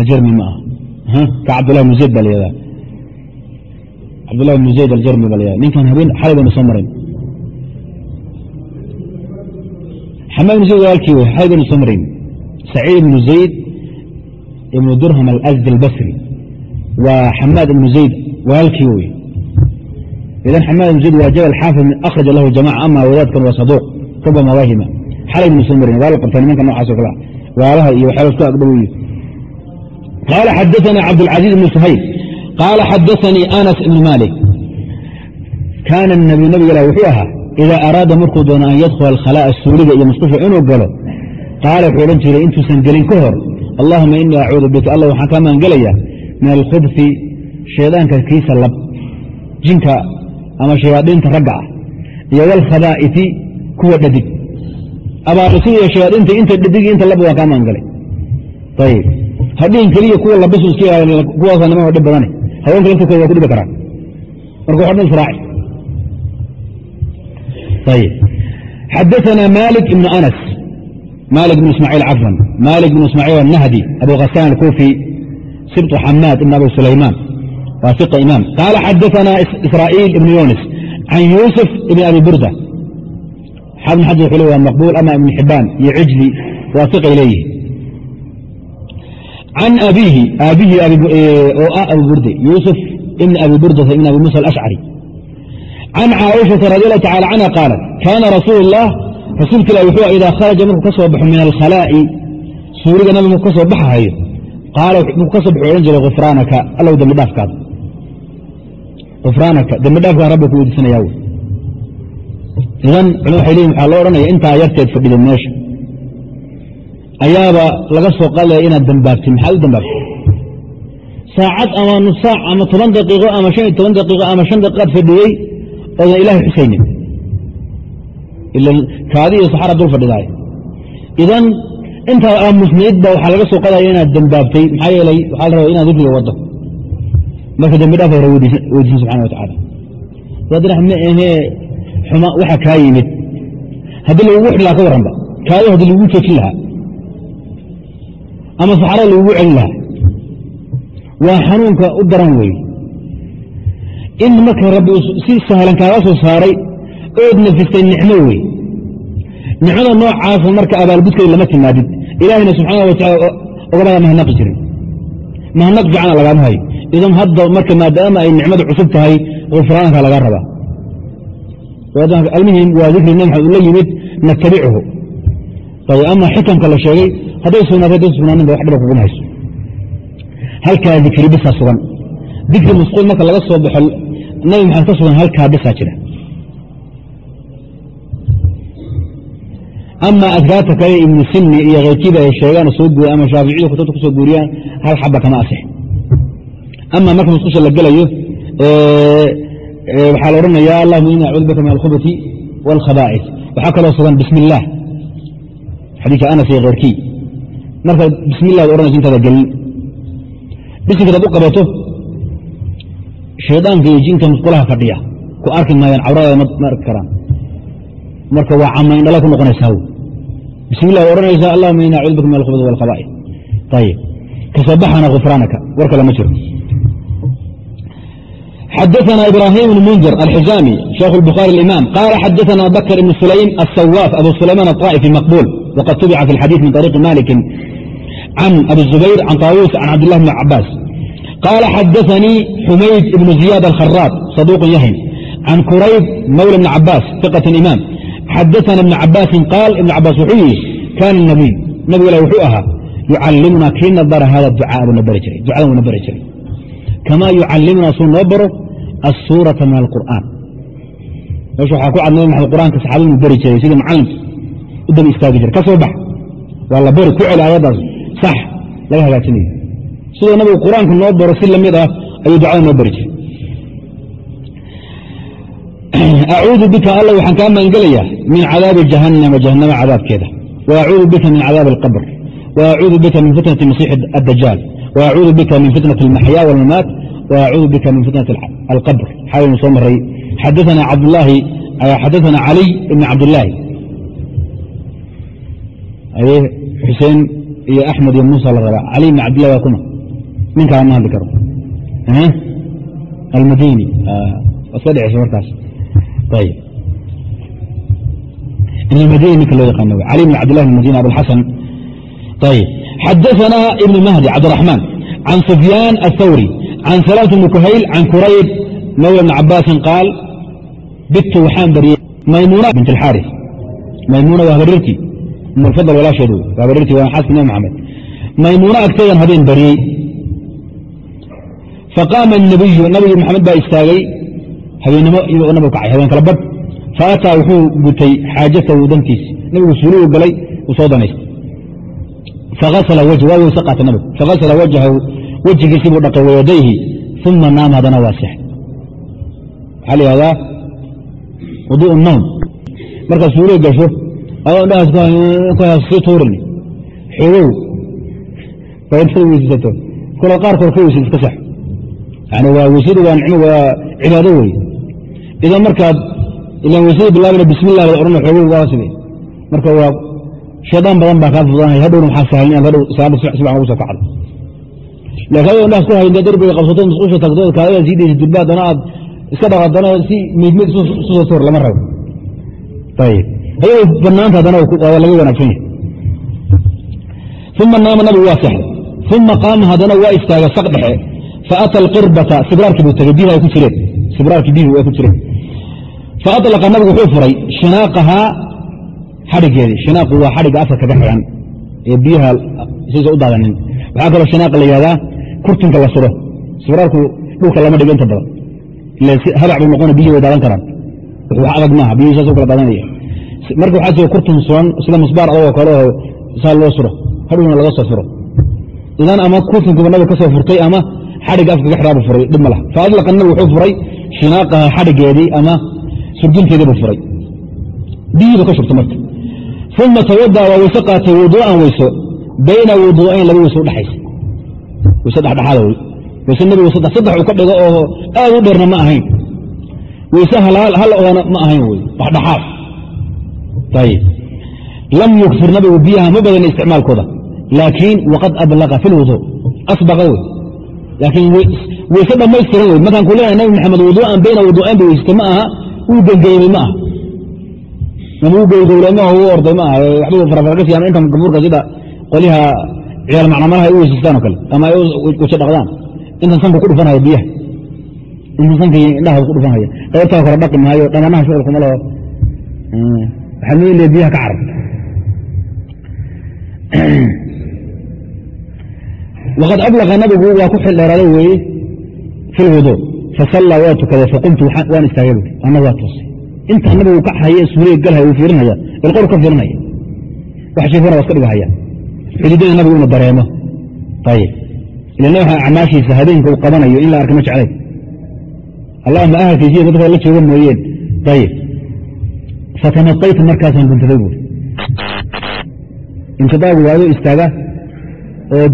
A: Ajarmi ma ah ka cabdulahi baa layahdaa cabdullahi bnu zayd aljarmi baa layahda ninkan habeen xalay baynu soo marayn xamaad ibnu zayd walaalkii wey xalay baynu soo marayn saciid ibnu zayd ibnu durham alasdi albasri. Waa xamaad ibnu zayd walaalkii wey idan xamaad ibnu zayd waa jabal xaafid akhraja lahu jamaca ama wadaadkan waa saduuq ruba mawaahima xalay baynu soo marayn waa la qabtaa nimanka noocaas o kale. Ah waalaha iyo waxyaaba isku agdhowiyo قال xdثnا cبدالعزيز بن سhayل قال xadثnيi أنس بن مالك kاn النبي nabig il wuxuu ahaa إida araada markuu doono an yadkula الkhlاء suuliga iyo musqusha inuu galo qaala wuxuu odhan jiray intuusan gelin ka hor allahuma inii acuudu bika alla waxaan kaa maangelaya min alkhubثi shaydaanka kiisa lab jinka ama shayaadiinta ragga ah iyo wاlkhabaaئiثi kuwa dhadig abaarisiya shayaadiinta inta dhadig inta lab waa kaa maangalay ayb hadhihin keliya kuwa labisu iska kuwaasa niman dhib badane haweenka laftirkooda waa ku dhibi karaa. Marka waxo dhan israaci ayib xadaثana malik ibnu anas. Malik ibn ismaaciil cafwan. Malik ibn ismaaciil annahdi abu khasaan alkufi sibtu xamaad ibn abi sulaymaan. Waa fiqa imaam. Qaala xadaثana israa'iil ibn yunis can yuusuf ibn abi burda. Xaafid xajar le waa maqbuul ama ibn xibaan iyo cijli. Waa fiqay leeyihi can abiihi aabbihi oo ah abi burde yuusuf ibn abi burdata ibn abi musa alashcari can caaishata radi allahu tacala canha qaalat kaana rasuulu اllah rasuulka ilah wuxuu idaa kharaja markuu ka baxo min alkhalaa'i suuriga nabi markuu ka soo baxahayo qaala markuu ka soo baxu odhan jiray khufraanaka allow dembi dhaafkaada khufraanaka dembi dhaafkaa rabbi ku weydiisanaya wy idan culma waxay leeyihiin waxaa loo odhanaya intaa yarteed fadhida meesha ayaaba laga soo qaadaya inaad dambaabtid maxaad u dambaabtay saacad ama nus saac ama toban daqiiqo ama shan iyo toban daqiiqo ama shan daqiiqaad fadhiyey oodan ilaahay xusaynin. Kaadi iyo saxara dul fadhidaay idan intaa aamusnayd ba waxaa laga soo qaadaya inaad dambaabtay maxaa yeelay waxaa la rabaa inaad dikriga waddo marka dembi dhaaf hore weydiisan subxana wa tacaala. Saddex ma ahee waxa kaa yimid. Haddii lagugu xidhi lahaa ka warranba kaado haddii lagugu joojin lahaa ama saxarada lagugu celin lahaa. Waa xanuunka u daran weeye. In marka rabbi si sahlan kaaga soo saaray ood nafistay nicmo wey nicmada noocaasa marka abaalgudkeeda lama timaadid. Ilaahayna subxaana wa tacala ogamada mahanaqi jirin. Mahanaq fiicana lagaama hayo idan hadda marka maadaama ay nicmada cusub tahay gufraanka laga rabaa almuhim waa dikri nabi maxamed ula yimid natabichu ama xikamka la sheegay hadday sugnaatay hadday sugnaanin ba wax dhiba kuguma hayso halkaa dikri bisa sugan. Dikri masquul marka laga soo baxo nabi maxamed ka sugan halkaa bisaa jira. Ama adkaarta kale ibnu sinni iyo keyrkiiba ay sheegaan soo guur ama shaaficiyadu kutubta ku soo guuriyaan hal xaba kama asix. Ama marka musqusha la gelayo waxaa la odhanaya allahuma ini acuudu bika min alkhubuti wاlkhaba'is waxaa kaloo sugan bismi اllah xadiika anas iyo keyrkii marka bismi llah ad ohanayso intaada gelin bisinkaad u qabato shaydaanka iyo jinka musqulaha fadhiya ku arki maayaan cawradaada ma arki karaan marka waa cama indhala ku noqonaysaa bismi llah ad ohanaysaa allahuma ini acuudu bika min alkhubuti wاlkhaba'is ayib kasabaxana غufraanaka war kale ma jiro xadaثna ibrahim بن mundir alxizami sheekh الbخarي الimam qala xadaثna bakr ibn sulaym الsawاf abu sulayman الطائفي maqbul wqad tubica fi اlxadيث min طariiqi maliki can abi الزubayr can طاawuس can cabd لlah بn cabaas qala xadaثanii xumayd ibn ziyad alkharaab صaduq yahim can kurayb mawla bn cabaas ثiqة imam xadaثna ibn cabaasin qaal ibn cabaas wuxuu yihi kana الnabiy nabig ilah wuxuu ahaa yucalimuna kiina bara hada ducaa buna bari jiray ducadan uuna bari jiray kama yucalimuna suu noo baro الsuuraةa min alqur'an meesha waxaa ku cad nabi maxamed qur'aanka saxaabada inu bari jiray sidii macallinka u daba istaagi jiray ka soo bax. Waa la bari ku celi aayaddaas sax laga hagaajinayo sidoo nabigu qur'aanku noo baro si la mid ah ayuu ducada noo bari jiray. <clears throat> Acuudu bika alla waxaan kaa magangelayaa min cadaabi jahannama jahannama cadaabkeeda. Wa bika min cadaabi alqabr. Wa bika min fitnati masiixi addajaal wa bika min fitnati almaxyaa walmamaat wa bika min fitnati alqabr. Xaawaynu soo maray. Xadaana cabdlaahi xadaana caliy ibn cabdillaahi aye xuseen iyo axmed iyo muusa la rabaa cali ibn cabdillahi waa kuma. Ninkaa ma hadli karo. Almadini. Iska dheceysa markaas ayb. Ibn madini ninka loo yaqaano. Cali ibn cabdillahi ibn madini abulxasan ayb. Xadaana ibn mahdi cabdiraxmaan can sufyaan aلthawri can salamt bni kuhayl can kurayb mawla bni cabaasin qaal bitu waxaan baryey maymuuna bint alxaaris maymuuna waa habarirtii umulfadal walaasheedu waa habarirtii waa xaaska nabi maxamed maymuuna agteedan habeen baryey faqaama الnabiyu nabigi maxamed baa istaagay habeennimo iyadoo nabigu kacay habeen kala badh faataa wuxuu gutay xaajatahu dantiisi nabigu suuligu galay uu soo danaystay faasla waj waa weyse qaatay nabigu fagasla wajhahu wejigiisii buu dhaqay wayadayhi uma naama haddana waa seexay waxaa la yihahdaa wuduء الnowm markaad suuliga gasho adoo indhahaas sii tuurin xogow baa intaad weysiisato kula qaarkood ka weysid iska sex yani waa weysadu waa nicmo waa cibaado wey idan markaad ilan weysada bilaabana bismi llah la odhan xoogow waa side marka waa shaydaan badan baa kaa fudanaya hadhowna maxaa sahlan inaad hadhow salaada subax ugu soo kacdo laakiin adoo indhahaas ku hayo derbiga qabsato musqusha tagto kaadada sii daysa durba haddana aad iska dhaqadana si meydmeyd isu soo lama rabo ayib ayagoo banaanta haddana waa laga wanaagsan yahay. Uma naama nabigu waa seexday uma qaama haddana waa istaaga saq dhexe. Faata alqirbata sibraarkii buu tegey bihi ay ku jireen. Sibraarkii bihi ay ku jireen. Faalaqa nabigu wuxuu furay shinaaqahaa xadhigeedii. Shinaaqu waa xadhigga afka kaga xigan ee biyaha siisa u daadanin. Waxaa kaloo shinaaqa la yihahdaa kurtunka la suro sibraarku dhulka lama dhigo inta badan. Habac buu noqona biyihi way daadan karaan. Wax adag maaha biyihii saas u kala daadanaya marka waxaa jira kurtun suran sida musbaar adagoo kale oo saa loo suro hadhowna laga soo furo idan ama kurtunkuba nabiga ka furtay ama xadhigga afka kaga xidhaabu furay dhib ma laha. Faadlaqa nabigu wuxuu furay shinaaqaha xadhigeedii ama surginteedii buu furay. Biyihiiba ka shubtay marka. Uma tawadaa waa weyse qaatay wuduu'an weyso bayna wuduu'ayn laba weyse udhexaysa weyse dhexdhexaada wey. Weyse nabigu saddex uu ka dhigo oo aad u dheerna ma ahayn. Weyse hal oona ma ahayn wey. Dhexdhexaad lam yugfir nabigu biyaha ma badana isticmaalkooda laakiin waqad ablaqa fi lwuduu asbaqa wey laakiin weyse dhammaystiran wey markaan ku leenahay nabi maxamed wuduu'an bayna wuduu'ayn ba weysata ma aha wuu gengeymay ma aha ama u gowgowlay maaha u orday ma aha waxbuu farafaraga siiyaan intan gabuurka sida qolyaha ciyaal macnamanaha ay u weysaystaan oo kale ama ay weji dhaqdaan intan sanku ku dhufanhaya biyaha intan sanka indhaha ku dhufanhaya qaybtaa kore dhaqi maayo dhamanaha shuqulkuma laho waxaa loo leeya biyaha ka carab. Waqad ablaqa nabigu waa ku xildheeraada weeye fi lwuduu fasallaa waa tukaday faqumtu waan istaagay buui anna waa toosay. Intaa nabigu ka haye suuriga galhaya uu fiirinaya. Ilqor ka fiirinaya. Wax shiifana waa iska dhigahaya xididada nabigu inu dareemo. Ayib ilana waxa acmaashiisa habeenka uu qabanayo in la arka ma jeclay allahuma ahalkiisiiyo dadka la jooga mooyeen. Ayib fatamaaytu markaasaan guntaday buuri intidaagu waa adoo istaaga oo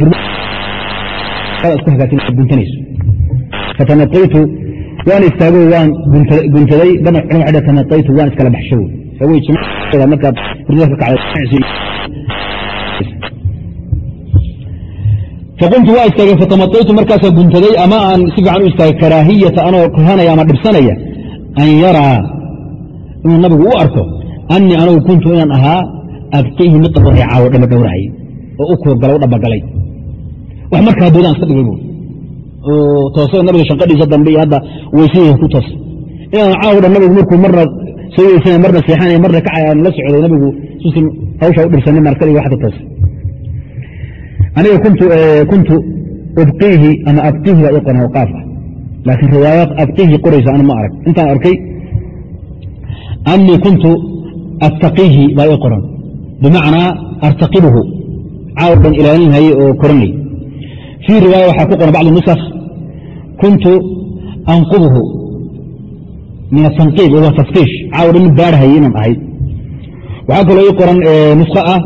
A: fatamaaytu waan istaago waan guntaday badna waxay tamaaytu waan iskala kacday faqumtu waa istaagay fatamaaytu markaasaa guntaday ama aan si fiican u istaagay karaahiyata anoo kohanaya ama dhibsanaya an yaraa inuu nabigu u arko anii anugu kuntu inaan ahaa abqihi mid dhawray caawo dhama dhowrahay oo u kuurgala u dhabagalay wax markaa doodaan iska dhigay bu oo toosada nabiga shanqadhiisa dambe iyo hadda weysadiisa ku toos. Inaan caawo dhan nabigu markuu marna soo weysana marna seexanaya marna kacay aan la socday nabigu susi hawsha u iska dhigay waxda toos. Aniga kuntu ubqiihi ama abqiihi baa ii qoran awqaaf ah. Laakiin riwaaya abqiihi qoraysa anu ma arag. Intaan arkay anii kuntu attaqiihi baa ii qoran bimacnaa artaqibuhu caaw dhan ilaalinhaye oo koranay fii riwaaya waxaa ku qoran bacdu nusakh kuntu anqubhu min atanqiib wa taftiish caaw dhan mid baarhaye inaan ahay waxaa kaloo ii qoran nuskho ah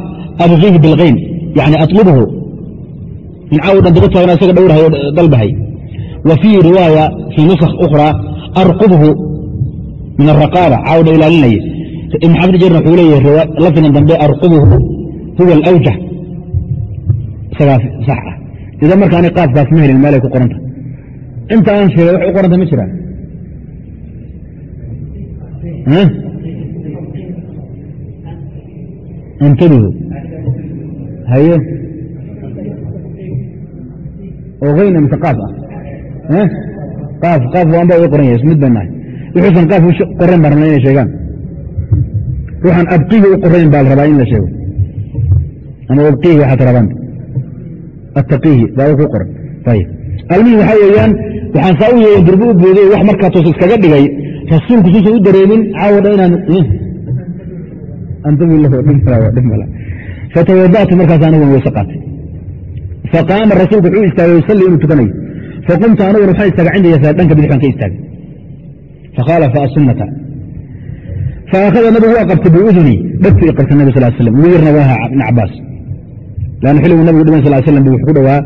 A: abqiihi bilkayn yani atlubhu in caaw dhan daba taagna isaga dhowrhay oo dalbahay wa fii riwaaya fii nusakh ukhra arqubhu min araqaaba caaw dhan ilaalinaya ibn xafid jarna wuxuu leeyahay lafdigan dambe arqubhu huwa alawjah isagaa sax ah idan marka ani qaafkaas ma helin meelay ku qoranta inta aan sheegay wax u qoranta ma jiraan antabihu haye oo hayna mise qaaf ah qaaf qaaf waanba ii qoran yahay ismid bay wuxuusan qaaf qoran baan rabnaa inay sheegaan. Ruuxan abqihi u qorayn baa la rabaa in la sheego. Ama abqihi waxaad rabaan. Attaqihi baa ku qoran. Ayib almihim waxaa weeyaan waxaan saa u yeeyen durbo u booday wax markaa toos iskaga dhigay rasuulku suusan u dareemin caawo dhan inaan fatawadatu markaas anigu weyse qaatay faqaama rasuulku wuxuu istaagay yusalii inuu tukanayo. Faqumtu aniguna waxaan istaaga cinda yasaar dhanka bidix baan ka istaagay faqaala faasunnata faakhada nabigu waa qabtay biuduni dhegtu i qabtay nabig sal slam wiirna waa ahaa ibn cabaas lanna xilligu nabigu dhiman sal slam bu ku dhowaa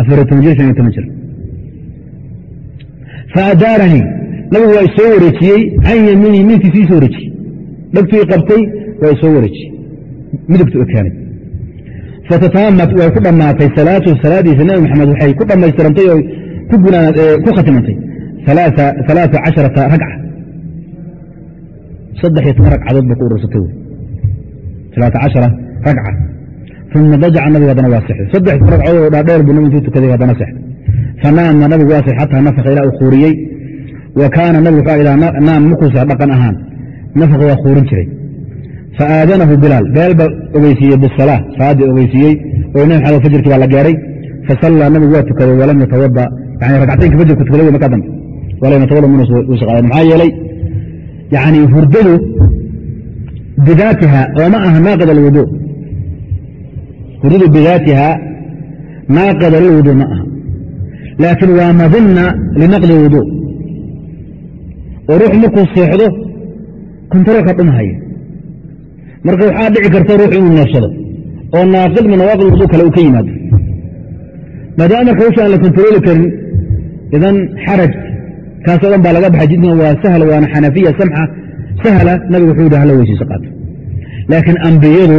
A: afar toban jir shan iyo toban jir faadaaranii nabigu waa isoo wareejiyey can yamiini minkiisii soo wareejiyey dhegtu i qabtay waa isoo wareejiyey midabtu ekeenay fatataamat way ku dhammaatay salaatu salaadiisa nabi maxamed waxay ku dhammaystirantay oo ku khatimantay casharata ragca saddex toban ragcadood ba ku urursatay alaaa cashara ragca uma dajaca nabigu haddana waa sexday saddex toban ragcadood oo dhaadheer buu nabi intuu tukaday haddana sexday fanaama nabigu waa sex xataa nafaka ilaa uu khuuriyey wa kaana nabigu wuxuu idaa naam markuusa dhaqan ahaan nafaka waa khuurin jiray faadanahu bilaal bilaal baa ogeysiiyey bisalaa salaaddii ogeysiiyey oo nabi maxamed fajirkii baa la gaaray fasallaa nabigu waa tukaday walam yatawada yani ragcataynka fajirku tukaday w markaa dambe maxaa yeelay yani hurdadu bidaatiha oo ma aha naaqid alwudu. Hurdadu bidaatiha naaqida lilwudu ma aha. Laakiin waa madinna linaqdi wudu. Oo ruux markuu seexdo kontaroolka dhumahaya marka waxaa dhici karta ruux inuu neefsado oo naaqid min nawaaqid wudu kale uu ka yimaado. Maadaama marka hawsha aan la kontarooli karin idan xaraj kaasoo dhan baa laga baxay jidkan waa sahla waana xanafiya samxa sahla nabigu wuxuu yidhi hala weysiiso qaato laakiin ambiyadu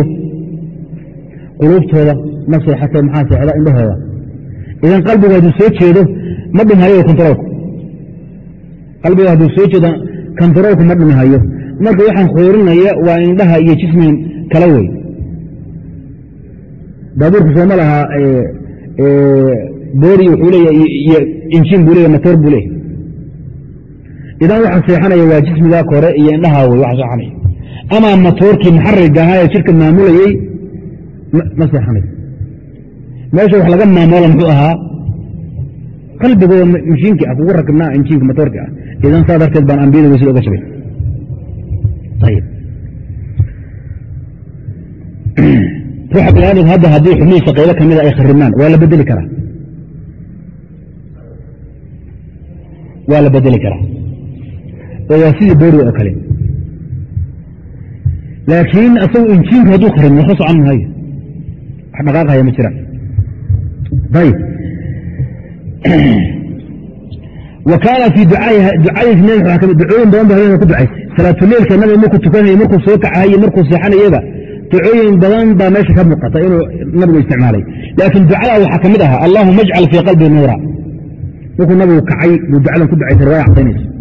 A: quluubtooda ma seexato maxaa seexda indhahooda? Idan qalbigu hadduu soo jeedo ma dhumhayo kontaroolku qalbiga hadduu soo jeedo kontaroolku ma dhumhayo marka waxaan khoorinaya waa indhaha iyo jismigan kala wey. Baabuurku sooma lahaa boori wuxuu leeya iyo injin buu leeya matoor buu leeya idan waxaan seexanaya waa jismigaa kore iyo indhaha wey wax seexanaya. Amaa matoorkii muxariga ahaa ee jirka maamulayey ma seexanay. Meesha wax laga maamoola muxuu ahaa qalbigooda mashiinkii ah kugu rakibnaa ah injiinka matoorkii ah. Idan saa darteed baan ambiyada weysada oga sugay <clears throat> ruuxa binaadamka hadda haddii xubnihiisa qaybo ka mida ah ay kharimaan waa la bedeli karaa. Waa la bedeli karaa waa sidii boori oo kale. Laakiin asagu injiinku hadduu karin waxba socon maayo. Wax dhaqaaqhaya ma jiraan ayb <clears throat> wa kaana fii ducadiis nabi waa kami ducooyin badan ba habeenka ku ducaysay salaatuleilka nabiga markuu tukanayay markuu soo kacahaye markuu seexanayaba ducooyin badan baa meesha ka muuqata inuu nabigu isticmaalay. Laakiin ducada waxaa ka mid ahaa allahuma ajcal fii qalbi nuura markuu nabigu kacay buu ducadan ku ducaysay riwaya cadaynayso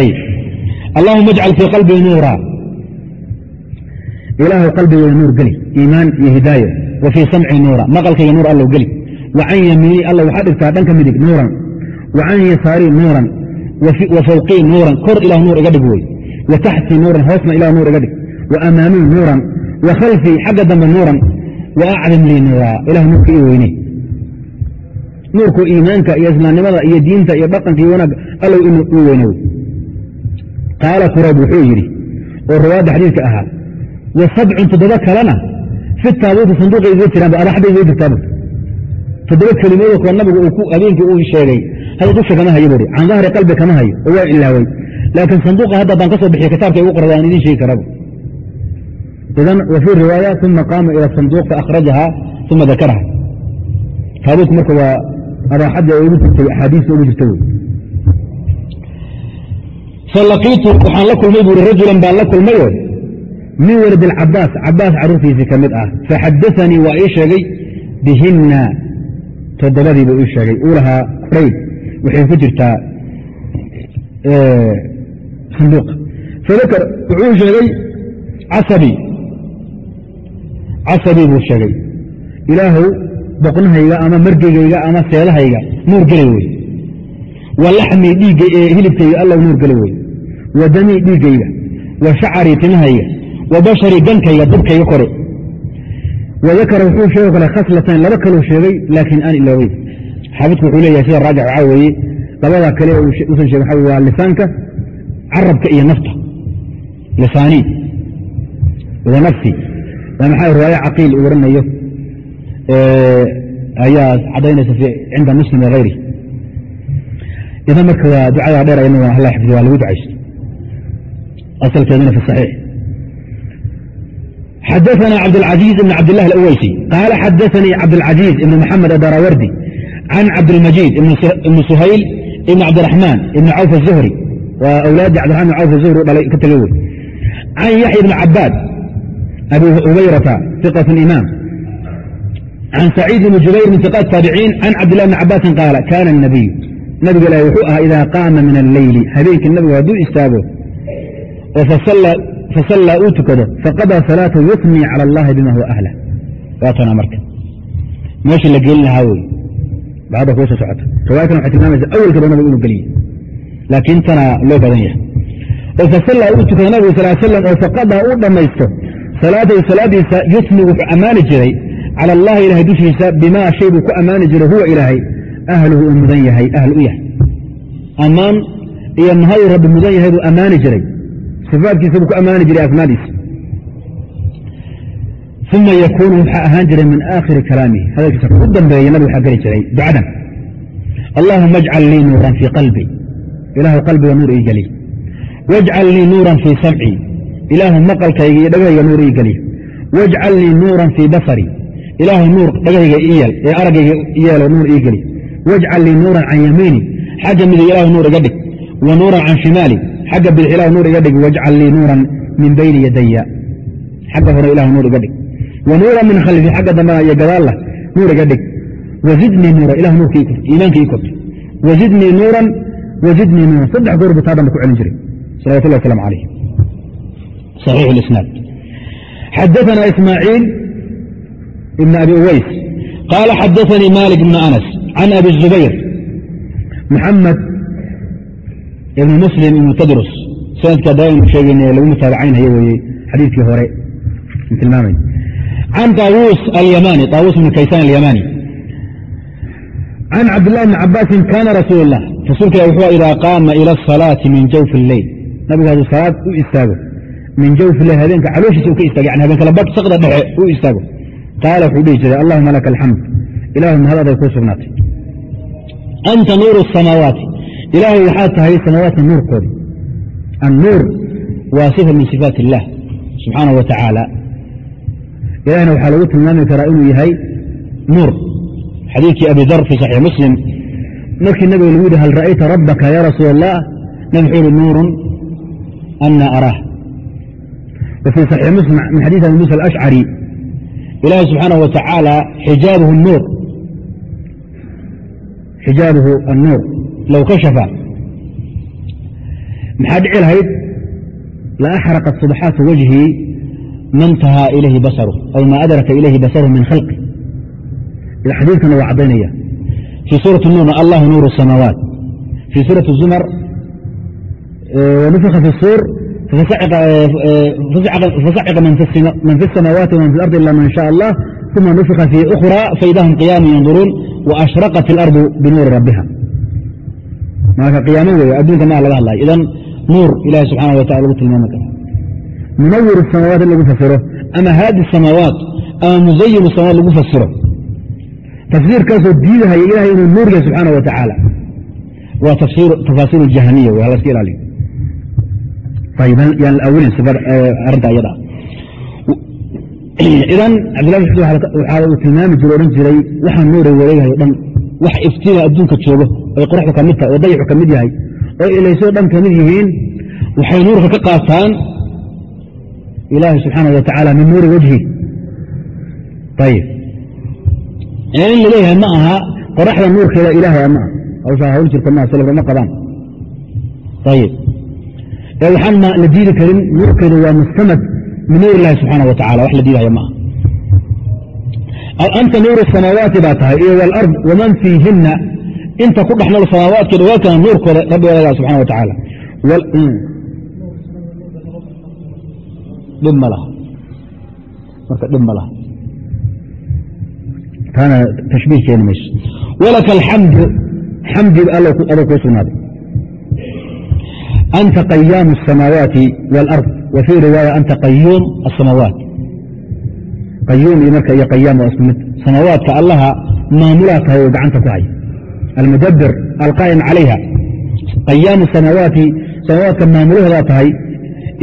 A: ayib allahuma ajcal fii qalbii nuura ilaahu qalbigeyga nuur geli iimaan iyo hidaayo wa fii samci nuura maqalkayga nuur allow geli wa can yamiini alla waxaa dhigtaa dhanka midig nuuran wa can yasaarii nuuran wa fawqii nuuran kor ilah nuur iga dhig wey wa taxtii nuuran hoosna ilah nuur iga dhig wa amaamii nuuran wa khalfii xagga dambe nuuran wa acdim lii nuura ilah nuurka ii weyne nuurku iimaanka iyo islaamnimada iyo diinta iyo dhaqanka iyo wanaagga allow qaala kurayb wuxuu yidhi oo rawaadda xadiidka ahaa wa sabcun toddoba kalena fi taabuuti sanduuqa iga jiraan ba adaxda iga jirtaaba toddoba kelimoodoo kale nabigu habeenkii uu sheegay hadda dusha kama hayo buuri can dahri qalbi kama hayo oo waa ilaaway. Laakiin sanduuqa hadda haddaan ka soo bixiyo kitaabka igu qorada aan idiin sheegi karaba idan wa fii riwaaya uma qaama ila sanduuq faakhrajaha uma dakaraha taabuutku marka waa adaaxadda ugu jirtay axaadiista ugu jirta wey falaqiitu waxaan la kulmay buuri rajulan baan la kulmayo min walad alcabaas cabaas caruurtiisii ka mid ah faxadaanii waa ii sheegay bihinna toddobadiibuu ii sheegay uu lahaa qurayd waxay ku jirtaa sanduuqa fadakar wuxuu sheegay casabi casabi buu sheegay ilaahow boqnahayga ama margeygayga ama seedahayga nuur geli wey wa laxmii dhiigga ee hilibkayga allow nuur geli wey wa damii dhiiggayga wa shacarii timahayga wa basharii gankayga dibkayga kore wa dakara wuxuu sheego kale khaslatan laba kaluu sheegay laakiin aan iloobay xaafidku wuxuu leeyahay sida raajix waxaa weeye labadaa kale usan sheegin waxa waa lisaanka carabka iyo nafta. Lisaanii wa nafsi. Waa maxaa riwaaye caqiil uu waranayo ayaa cadaynaysa cinda muslim wagayri idan marka waa ducadaa dheer ayna hala xifdi waa lagu ducaysto asalkeeduna fi saxiix xadaثna cabdالcaزيiز بn cabdالlah اlأweysi qaala xadaثanii cabdالcaزيiز ibn mxamed adarawardi can cabdالmajيid ibn suhayl ibn cabdiرaحmaan ibn cawf الzuhri waa awlaadii cabdiرaحman ibn cawf الzuhri u dhalay ka tegey wey can yaxya ibn cabaad abi hubayrata ثiqaة imaam can saciid ibn jubayr min ثiqaat taabiciin can cabdillah bni cabaasin qaala kaana الnabiy nabiga ilahi wuxuu ahaa idaa qaama min alleyli habeenkii nabigu hadduu istaago oo fasallaa uu tukado faqadaa salaatahu yusnii cala allahi bima huwa ahlah waatana marka. Meeshii la gelin lahaa wey bacda kuu soo socota. Riwaayatan waxay tilmaamaysa awelkaba nabigu inuu geliye laakiin tana loo badan yahay. Oo fasallaa uu tukado nabigu sal slam oo faqadaa uu dhammaysto salaatahu salaadiisa yusni wuxuu ammaani jiray cala allahi ilahay dushiisa bimaa shay buu ku ammaani jiray huwa ilaahay ahluhu uu mudan yahay ahl u yahay. Ammaan iyo mahaduu rabbi mudan yahay buu ammaani jiray sifaadkiisa buu ku ammaani jiray asmaadiisa. Uma yakuunu waxaa ahaan jiray min aakhiri kalaamihi hadalkiisa u dambeeya nabi waxaa geli jiray ducadan allaahuma ajcal lii nuuran fii qalbi. Ilaahu qalbiga nuur ii geliy wajcal lii nuuran fii samcii ilaahu maqalkayga iyo dhagahayga nuur ii geliy wajcal lii nuuran fii basarii ilaahu nuur dhagahayga iyeel ee araggayga yeelo nuur ii geli. Wajcal lii nuuran can yamiini. Xagga midig ilahu nuur iga dhig. Wa nuuran can shimaali xagga bidx ilah nuur iga dhig wajcal lii nuuran min bayni yadaya xagga hore ilah nuur iga dhig. Wa nuuran min khalfi xagga dambana iyo gadaallah nuur iga dhig. Wazidnii nuura ilah nuurkiiimaanka ii korto wazidnii nuuran wazidnii nuuran. Saddex goor bu taa damba ku celin jiray salawatullah wasalam alayh صaxiix isnaad xadaana ismaaciil ibn abi uways. Qaala xadaanii malik ibn anas can abi zubayr muxamed ibn muslim ibn tadrus. Sanadkaa daawaynu sheegayna lagu mutaabacaynhayo weye xadiidkii hore. Tilmaamay. Can taawuus alyamani taawuus ibn kaysan alyamani. Can cabdillahi bni cabaasin kaana rasuul اllah rasuulka ilah wuxuu idaa qaama ila asalaati min jawfi lleyl nabigu salaad u istaago min jawfi lleyl habeenka calooshisa u ka istaago yani habeen kale dhexe u istaago. Qaala wuxuu dhihi jiray allahuma laka alxamd ilaahu mahad kuu sugnaatay. Anta nuuru samaawaati ilaahay waxaa tahay samaawaadka nuurkooda annuur waa sifa min sifaat illaah subxaanahu wa tacaala ilahna waxaa lagu tilmaami karaa inuu yahay nuur xadiidkii abi dar fii saxiix muslim markii nabiga lagu yidhi hal ra'ayta rabbaka ya rasuul allah nabi wuxuu yihi nuurun ana araah wa fii saxiix muslim min xadiis abi musa alashcari ilaahi subxaanahu wa tacaala xijaabuhu annuur low kashafa maxaa dhici lahayd la axraqat subxaatu wajhi ma ntahaa ilayhi basaru aw ma adraka ilayhi basaru min khalqi xadiidkana waa caddaynaya fii suurati nuurna allahu nuuru الsamaawaat fii suurati zumar wanufika fi الsuur fasaciqa man fi الsamaawaati waman fi اlardi ila man shaء allah uma nufika fii أkhra faida hum qiyaamu yanduruun waashraqat اlardu binuuri rabbiha marka yaamo wey adduunka maa laga hadlayo idan nuur ilahi subxaana wa taala lagu tilmaami karo. Munawir samaawaat in lagu fasiro ama haadi samaawaat ama muzayin samaawaat lagu fasiro tafsiirkaasoo diidahaya ilahay inuu nuur yahay subxaana wa tacaala waa tafaasiir jahmiya wey halaska ilaaliyo. Ayb yaan awilin eh, arrinta ayadaa idan cabdillahi mxud waxa uu tilmaami jiro odhan jiray waxaa nuure wareegahay o dhan wax iftiina adduunka joogo oy qoraxdu ka tahay oo dayaxu ka mid yahay oo ilaysoo dhan ka mid yihiin waxay nuurka ka qaataan ilaahi subxaanau wa min nuuri wajhi. Ayib in la ma aha qoraxda nuurkeeda ilaahay ma ah hawshaa hawl jirta maa salafka ma qabaan. Ayib ee waxaan ma la diidi karin nuurkeedu waa mustamad min nuur illahi subxaana wa wax la diidahaya ma ah anta nuuru samaawaati baa tahay iyo wاlard waman fiihinna inta ku dhex nool samaawaadka dhawaalkana nuurkooda rabbi walagaa subxana wa tacaala dhib ma laha marka dhib ma laha taana tashbiih keeni mayso walaka alxamdu xamdi adoo kuu sugnaaday anta qayaamu الsamaawaati wاlard wa fii riwaaya anta qayuum الsamaawaat qayuum iyo marka iyo qayaam waa isku mid samaawaadka allaha maamulaa tahay oo gacanta ku haya almudabir alqaa'im calayha qayaamu samaawaati samaawaadka maamulahoodaa tahay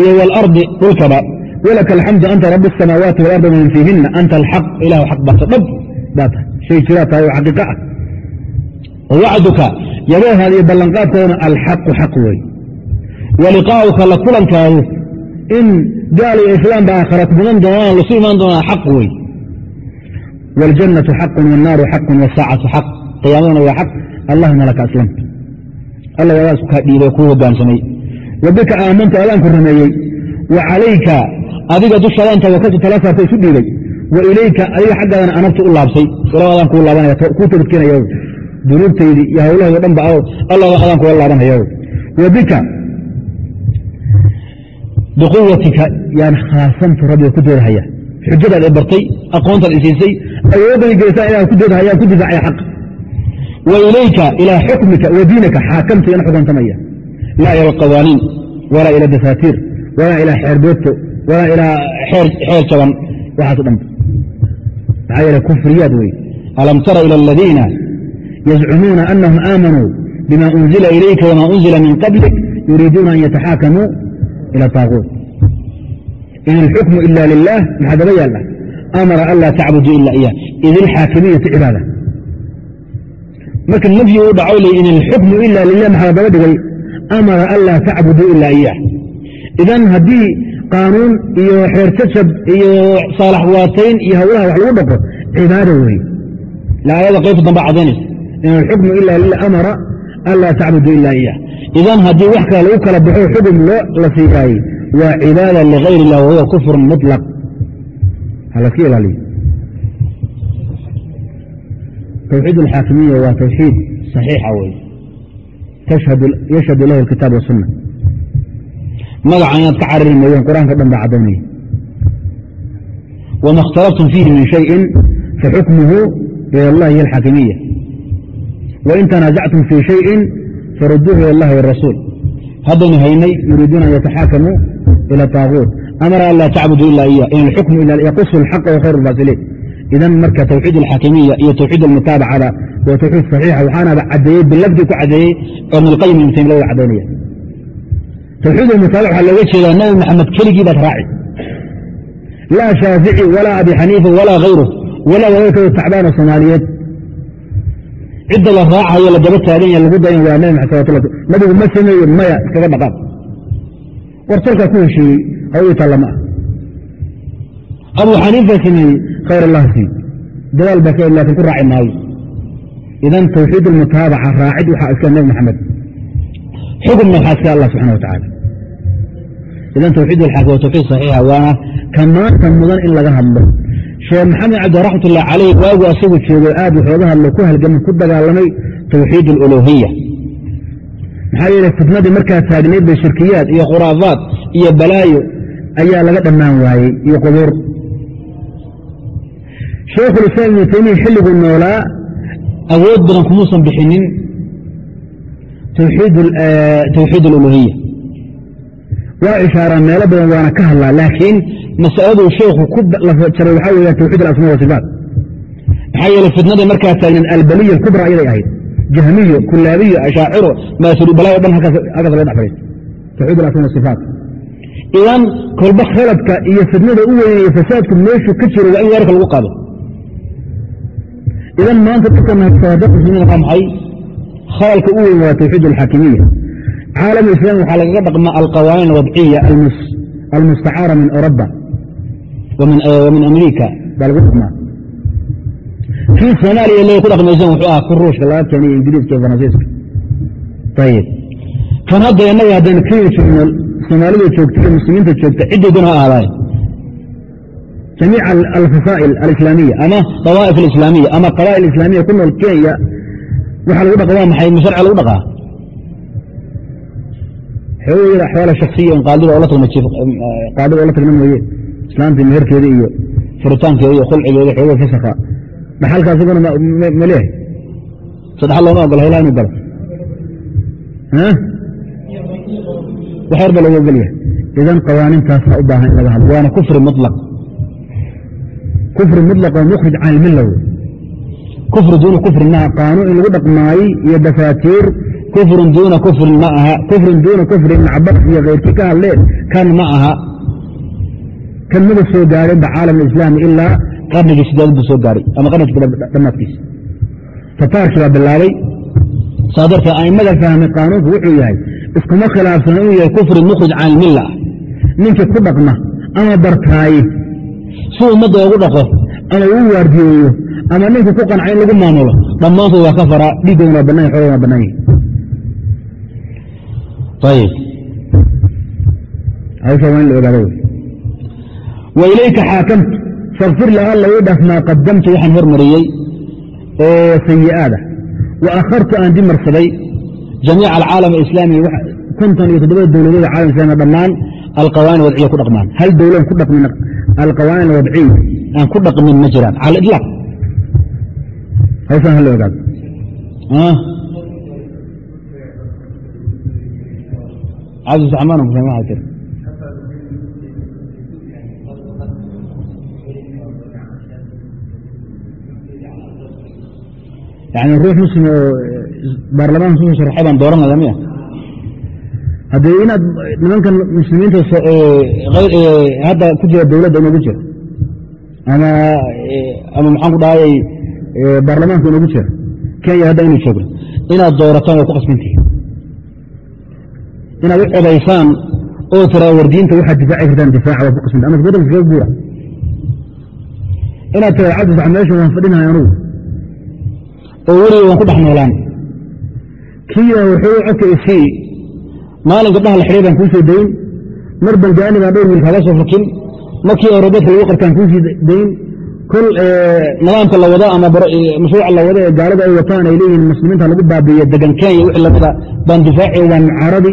A: iyo waalardi dhulkaba walaka alxamdu anta rabi samaawaati walardi waman fiihinna anta alxaq ilahu xaq baata dhab baa tahay shay jiraa tahay oo xaqiiqa ah wacduka yaboohaada iyo ballanqaadkoodana alxaqu xaq wey waliqaa'uka la kulankaadu in gaal iyo islaam ba aakhara kugunan doonaan lasu imaan doonaa xaq wey waljannatu xaqun wاnnaaru xaqun wاsaacatu xaq qiyaamadana waa xaq. Allahuma laka aslamtu alla wadaas kaa dhiibay kuu hogaansamay. Wa bika aamantu allaan ku rumeeyey. Wa calayka adiga dushaadaan tawakaltu tala saarta isu dhiibay. Wa ilayka adiga xaggaadana anabtu u laabsay. Ilaadaan kuu laabanaya kuu tabadkeenaya dunuubtaydii iyo hawlahaydo dhan ba alla adaan kuga laabanaya wa biquwatika yaan khaasamtu rabbiga ku doodahaya. Xujadaad i bartay aqoontaad isiisay awoodday geysaa ku doodahaya ku difaacaya xaq wa ilayka ilaa xukmika wa diinaka xaakamtu ina xukuntamaya laa ila alqawaaniin walaa ila dasaatiir walaa ilaa xeer boodto walaa ilaa xeer jaban waxaaso dhanba maxaa yeele kufriyaad wey alam tara ila aladiina yazcumuuna anahum aamanuu bima unzila ilayka wama unzila min qablik yuriiduuna an yataxaakamuu ila taaguut in alxukmu ila lilah maxaa daba yaalla amara an laa tacbuduu ila iyah id ilxaakimiyatu cibaada marka nafyi u dhaco l in alxukmu ila lilah maxaa daba dhigay amara an laa tacbuduu ila iyah. Idan haddii qaanuun iyo xeer jajab iyo saalax waatayn iyo hawlaha wax lagu dhaqo cibaada wey laayada qaybta damba cadaynaysa in alxukmu ila lilah amara an laa tacbuduu ila iyah. Idan haddii wax kale lagu kala baxo loo la siiyaayey waa cibaada ligayr illah wahuwa kufrun muطlaq halaska ilaaliyo tawxiid alxaakimiya waa tawxiid saxiixa wey yashhadu lahu alkitaab wasunna magaca inaad ka carari mooyeen qur-aanka dhan baa caddaynaya wama اkhtalaftum fiihi min shayin faxukmuhu ila اllahi hiy alxaakimiya wain tanaasactum fii shayin faruduuhu ila اllahi warasuul haddaynu haynay yuriiduuna an idan marka tawxiid alxaakimiya iyo tawxiid almutaabacada waa tawxiid saxiixa waxaanaba caddeeyey bilafdi ku caddeeyey ibn اlqayim ibn taymiya laga cadaynaya tawxiid almutaabac waxaa looga jeedaa nabi maxamed keligii baad raaci laa shaafici walaa abi xaniifa walaa hayru walaa walalkooda tacbaana soomaaliyeed cidda la raacayo la daba taagan yaha lagu dayan waa nabi maxamed salawatullah nabigu ma sameeye maya iskaga dhaqaaq war salkaa ku heshiiyey hawdii tallama ah abu xaniifa sameeyey khayr allah sii dadaal baa ka laakin ku raaci maayo idan tawxiid almutaabaca raacid waxaa iska nabi maxamed xukumna waxaa iska allah subxana wa tacaala idan tawxiid alxaaki waa tawxiid saxiixa waana ka mudan in laga hadlo sheekh maxamed cabdi raxmatullahi caleyh waagu asagu joogo aad waxooga hadlo ku halgamay ku dagaalamay tawxiid aluluhiya maxaa yeele fitnadii markaa taagnayd bay shirkiyaad iyo khuraafaad iyo balaayo ayaa laga dhammaan waayey iyo qubuur shaykhulislaam ibnu taymiya xilliguu noolaa awood badan kumuusan bixinin tawxiid aluluhiya waa ishaaraa meelo badan waana ka hadlaa laakiin masaladuu sheekhu ku jaray waxaa weya tawxiid alasmaa wasifaat maxaa yeele fitnadii markaa taagnayd albaliya alkubra ayaday ahayd. Jahmiyo kulaabiyo ashaaciro maasuri balaayo dhan halkaas laga dhex fadhiista tawxiid alasmaa wasifaat idan kolba khaladka iyo fitnada u weynayo fasaadku meeshuu ka jiro waa in weerarka lagu qaado idan maanta dadka nahsaada muslimiin waa maxay khalalka u weyn waa tawxiid alxaakimiya caalam islam waxaa lagaga dhaqmaa alqawaanin alwadciya almustacaara min oroba wa min amerika baa lagu dhaqmaa kii soomaaliya le ku dhaqmaysan wuxuu ahaa ku ruushka laga keenay ingiriiska iyo faransiiska ayib kan hadda innaga haddaynu kenya joogno soomaalida joogta iyo muslimiinta joogta ciddii dun ha ahaadaay jamiic alfasaa'il alislaamiya ama dawaa'if alislaamiya ama qabaa'il islaamiya ku nool kenya waxaa lagu dhaqmaa maxay masharci lagu dhaqaa xooyada axwaala shaksiya in qaadida oo la tagna mooye islaamta meherkeeda iyo furitaankeeda iyo khulcigeeda xooga fasakha dhaxalka asaguna ma leehay looma ogola hawlaha inu galo wax yar ba looga ogolyahay idan qawaanintaasa u baahan in laga hadlo waana kufri mulaq kufri muطlaq oo mukhrij can ilmilla wey kufri duuna kufrin maaha qaanuun in lagu dhaqmaayey iyo dafaatiir kufrun duuna kufrin ma aha. Kufrun duuna kufrin ibn iyo keyrkii ka hadleen kan ma aha. Kan maba soo gaadhinba caalam alislaami ilaa qarnigii sideed buu soo gaadhay ama qarnigii dhammaadkiisa tataarkii baa bilaabay. Saa dartee a'immada fahmay qaanuunku wuxuu yahay iskuma khilaafsana inuu yahay kufri mukhrij can ilmilla ah ninkii ku dhaqma ama bartaaye si ummadda ogu dhaqo ama uu waardiyeeyo ama ninkii ku qanca in lagu maamulo dhammaantood waa ka faraa dhiiggooduna waa bannan xoogana waa bannaan yahi ayib hawsha waa in la ogaado? Wey wa ilayka xaakamtu fakfir la alla ii dhaaf maa qadamtu waxaan hormariyey oo sayi'aada wa akhartu aan dimarsaday jamiica alcaalam alislaami konton iyo toddobada dowladood caalam islami dhammaan alqawaanin wadciya ku dhaqmaan. Hal dowlan ku dhaqmin alqawaanin alwadciy aan ku dhaqmin ma jiraan. Cala ilaaq hawshaan hala ogaado. Fahma jir yani ruux muslim oo baarlamaanka ku soo sharaxay baan dooranaya miya haddee inaad nimankan muslimiinta hadda ku jira dowladda inoogu jiro ama ama maxaan ku dhahayay baarlamaanka inoogu jira kenya hadda inuu joogno inaad doorataan waa ku qasbantihin inaad u codaysaan oo tiraa wardiinta waxaad difaaci kartaan difaaca waa ku qasbanta ama wadanka kaga guura. Inaad tiraa cabdisax meeshan waan fadhinahay anugu. Oo weliga waan ku dhex noolaan kiina wuxuu codka isii maalin gabdhaha la xidhay baan kuu soo dayn. Mar bangaani baan dhowr wiil kaaga soo fakin markii eurobeedka lagu qartaan kuusii dayn. Kol nidaamka la wado ama mashruuca la wado ee gaalada ay wataan ay leeyihiin muslimiinta lagu baabiiye degan kenya wixii lamida baan difaaci waan mucaaradi.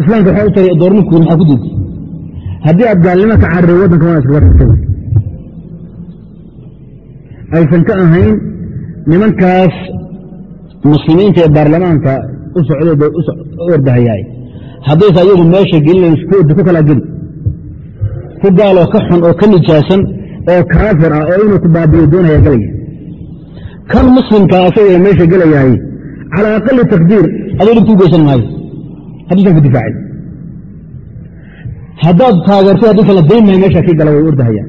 A: Islaamka waxaa u tagay doorninkuin maxaa ku diiday haddii aad gaalnimo ka cariray waddanka waan iskaga tagtay. Aysan ka ahayn nimankaas muslimiinta ee baarlamaanka u socday u ordahayaay haddaysa ayagu meesha gelinayn iskuodi ku kala geli. Ku gaaloo ka xun oo ka nijaasan oo kaafir ah oo inuu ku baabiyo doonaya gelaya kan muslimka asaga meesha gelayahay calaa aqali taqdiir adoo dhibta u geysan maayo. Hadduusan ku difaacin haddaad taageertay haddii kala dayn maayo meesha kii gala way ordahayaan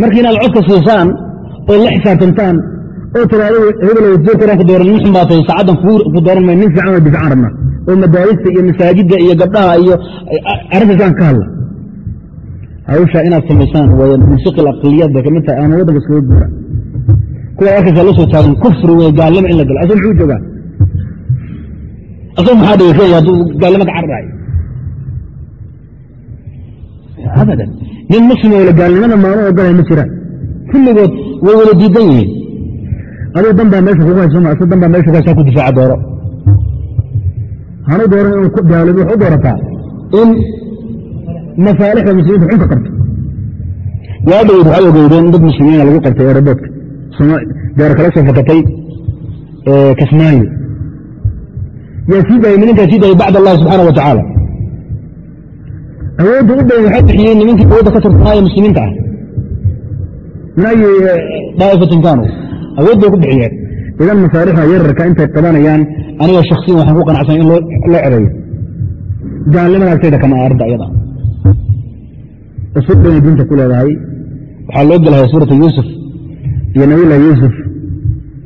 A: marka inaad codka siisaan oo la xisaabtantaan quraan ku oo madaarista iyo masaajidda iyo gabdhaha iyo arrintaasaan ka hadla. Hawshaa inaad samaysaan way musiqil aqliyaad bay aduu dan baa meesha kugu hayso asa dan baa meesha ku ku difaaca dooro. Hanu dooran inuu gaalimo wax u doorataa in masaalixda muslimiinta xun ka qabto waa dhaweyd waxaad ogeydeen dad muslimiina lagu qabtay eeraboodka gaar kala soo fakatay kismaayo yaa sii daayay nimankaa sii daayay bacd allahi subxaana wa tacaala. Awoodda u badan waxaa bixiyey nimankii awoodda ka tirsanaaye muslimiinta ah. Min ayi daa'ifatin kaanu awood bay ku bixiyeen. Idan masaalixda yararka intay qabanayaan aniga shaksiyan waxaan ku qanacsan in loo cereeyo gaalnimada agtayda kama arrinta ayada usub bayna diinta ku leedahay waxaa loo gelaya suurata yuusuf iyo nabilah yuusuf.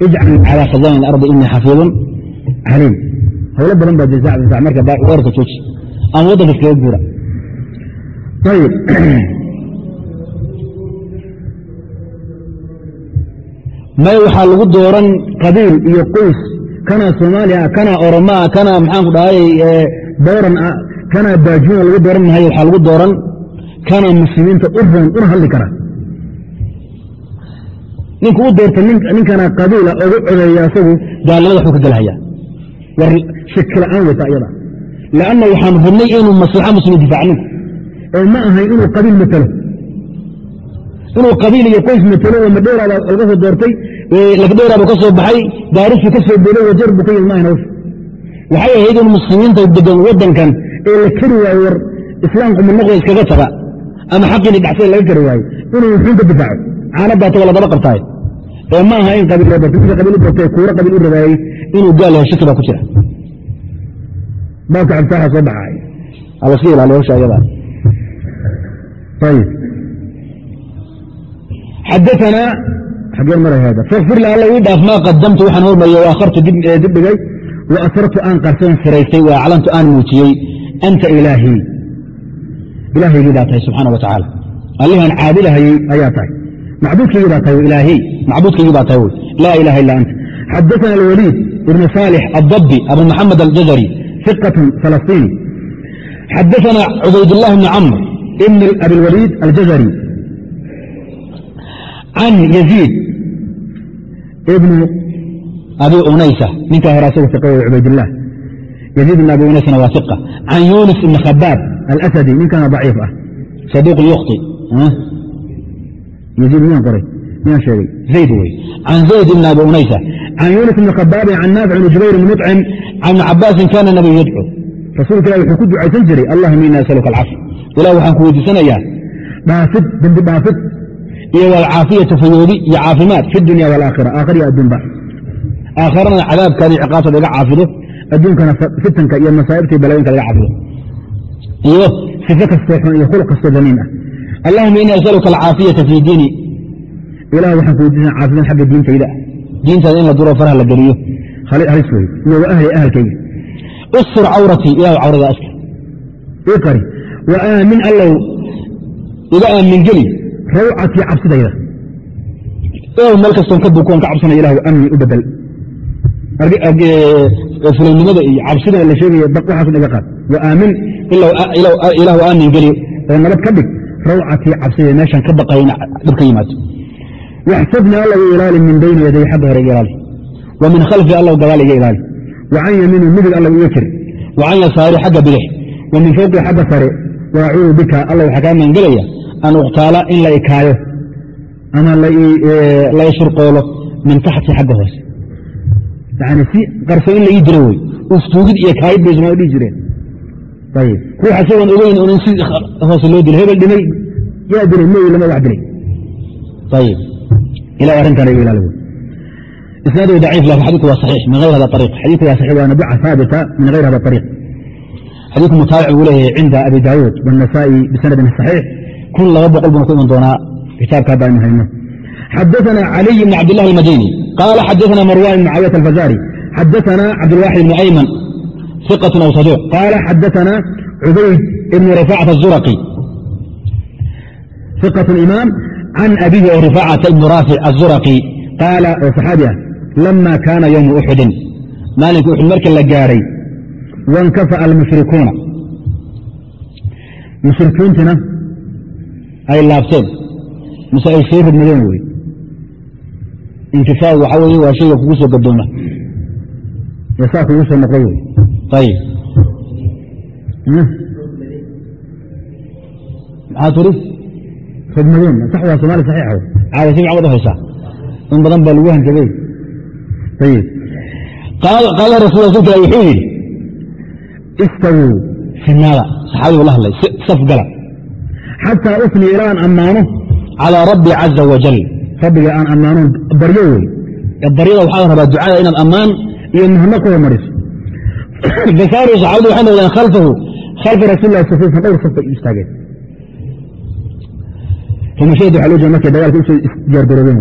A: Ijcal calaa khazaain alardi inii xafiidun caliim. Howlo badan baa disac marka weerarka jooji. Ama waddanka iskaga guura <clears throat> may waxaa lagu dooran qabiil iyo qoys. Kana soomaaliya kana oromaa kana maxaanku dhahay dooran ah kana baajuuna lagu dooran mahayo waxaa lagu dooran kana muslimiinta u roon una hadli kara. Ninku u doorta ninkana qabiila ugu codeeya asagu gaalnimada waxuu ka gelhaya war shaki la'aan weyta ayada. Lanna waxaan rabnay inuu maslaxa muslimiin difaac ninku oo ma ahay inuu qabiil matalo inuu qabiil iyo qoys matalo madheeraaba laga soo doortay lagdheeraaba ka soo baxay gaarusuu ka soo booday wajar buu ka yimid maahan hawsha. Waxay ahayd in muslimiinta degan waddankan ee la keri waayo war islaamku manoqda iskaga taga ama xaqiini dhacsada laga keri waayo inuu wuxuun ka difaaco. Caanadaata waa ladaba qabtaay ee ma aha in qabiil loo doortay qabiil u rabaayey inuu gaal yahay baa ku jira. Baabka cabtaaxa soo baxaay alaska ilaaliyo hawsha ayada. Ayib xadaana xageen maray hada fakfir la alla dhaaf maa qadamtu waxaan hormariyey wa akhartu dib dhigay wa asrartu aan qarsoon siraystay wa aclantu aan muujiyey anta ilaahii ilaahaygii baa tahay subxaana wa tacaala allihaan caabudahayey ayaa tahay macbuudkaygii baa tahay ilaahiy macbuudkaygii baa tahay laa ilaha illa anta xadaana alwaliid ibn saalix addabi abu maxamed aljazari fiqatun falastiini xadaana cubaydاllahi bni camr ibn abilwaliid aljazari can yaziid ibnu abi unaysa ninkaa hore asaga iqa wey cubaydilah yaziid ibn abi unaysana waa iqa can yunis ibni khabaab alasadi ninkana daciif ah. Saduuq yukhti yaziid miyaan qoray? Miyaan sheegay? Zayd wey can zayd ibn abi unaysa can yunis ibni khabaabin can naafic jubayr ibni mutcim can ibni cabaasin kana nabiyu yadcu rasuulka ilah wuxuu ku ducaysan jiray allahuma ini asaluka alcafi ilah waxaan ku weydiisanayaa. Dhaafid dembi dhaafid iyo walcaafiyata fayoodi iyo caafimaad fi dunya walaaakhira aakhiriyo adduunba. Aakharana cadaabkaada iyo ciqaabta laga caafido adduunkana fitanka iyo masaa'ibta iyo balooyinka laga caafido. Iyo sifo kastoo iyo khuluq kastoo damiin ah. Allahuma ini asaluka alcaafiyata fii diini. Ilah waxaan ku weydiisana caafimaad xagga diintayda. Diintaada in la duro faraha la geliyo. Halis wey iyo ahli ahalkayga ustur cawratii ilah cawrada aska qari wa aamin allow. Iga aamin geli rawcatii cabsidayda. Ilah meel kastoon ka bukoon ka cabsanaya ilahu amni u bedel. Fulaynimada iyo cabsida la sheegaya waxaasun iga qaad. Wa aamin ilaahu aamin geli oo nabad ka dhig rawcatii cabsidayda meeshaan ka baqayna dhib ka yimaado. Waxsabni allow ilaali min bayni yaday xagga hore iga ilaali. Wa min khalfi allow gadaal iga ilaali. Wa can yamiini midig allow iga jir. Wa can yasaari xagga bidix. Wa min fawqi xagga sare. Wa acuudu bika alla waxaa kaa maangelaya an ukhtaala in la ikaayo ama la ishurqoolo min taxti xagga hoose yani si qarso in la ii diro wey uftuugid iyo kaayid bay ismaa dhihi jireen ruux isagoon ogeyn un si hoose loo dilo hebel dhimay yaa dilay mey lama wax dilay ayib ilahay arrinkaan igu ilaali isnaadu daciif laakiin xadidku waa saxiix min hayr hada ariiq xadiku waa saxiix waa nabica haabita min hayr hada ariiq xadiidku mutaabic buu leeyahay cinda abi daawuud waannasaa'i bisanadin saxiix kun laba boqol buna ku iman doonaa kitaabka hadda aynu hayno xadaثna عaliي بn cabd الlahi الmadini qala xadaثna marwan بn mucaawiyaة الfazari xadaثna cabdالwaxid بn ayman ثiqة aw صaduuq qala xadaثna cubayd ibn rifاcaة الzurqi ثiqة imaam can abihi oo rifاcaةa ibn raafic الzurqi qaala oo صaxaabi ah lama kaana ywma uxudin maalinka uxud markii la gaadhay wankafa'a almushrikuuna mushrikiintina ay laabteen. Mise ay soo rogmadeen wey inkifaau waxaa weye waa shayga kugu soo gadooma ee saa kugu soo noqday wey ayib maxaa tiri? Rogmadeen sax waa somaali saxiixa caawa si fiican wad haysaa in badan baa lagu hankabay ayib qaala rasul rasulka wuxuu yidhi istawuu finaada saxaabigu la hadlay. Saf xataa usni ilaan ammaano calىa rabbi caza wajal rabbiga aan ammaano baryo wey baryada waxaa la rabaa ducada inaad ammaan iyo mahno ku hormariso basaaru saxaabadu waxay noqdeen khalfahu khalfa rasul lah sufuufan dhowr saf bay istaageen rumashada waxa loo jeeda markay dagaalka u soo isdiyaargaroobeen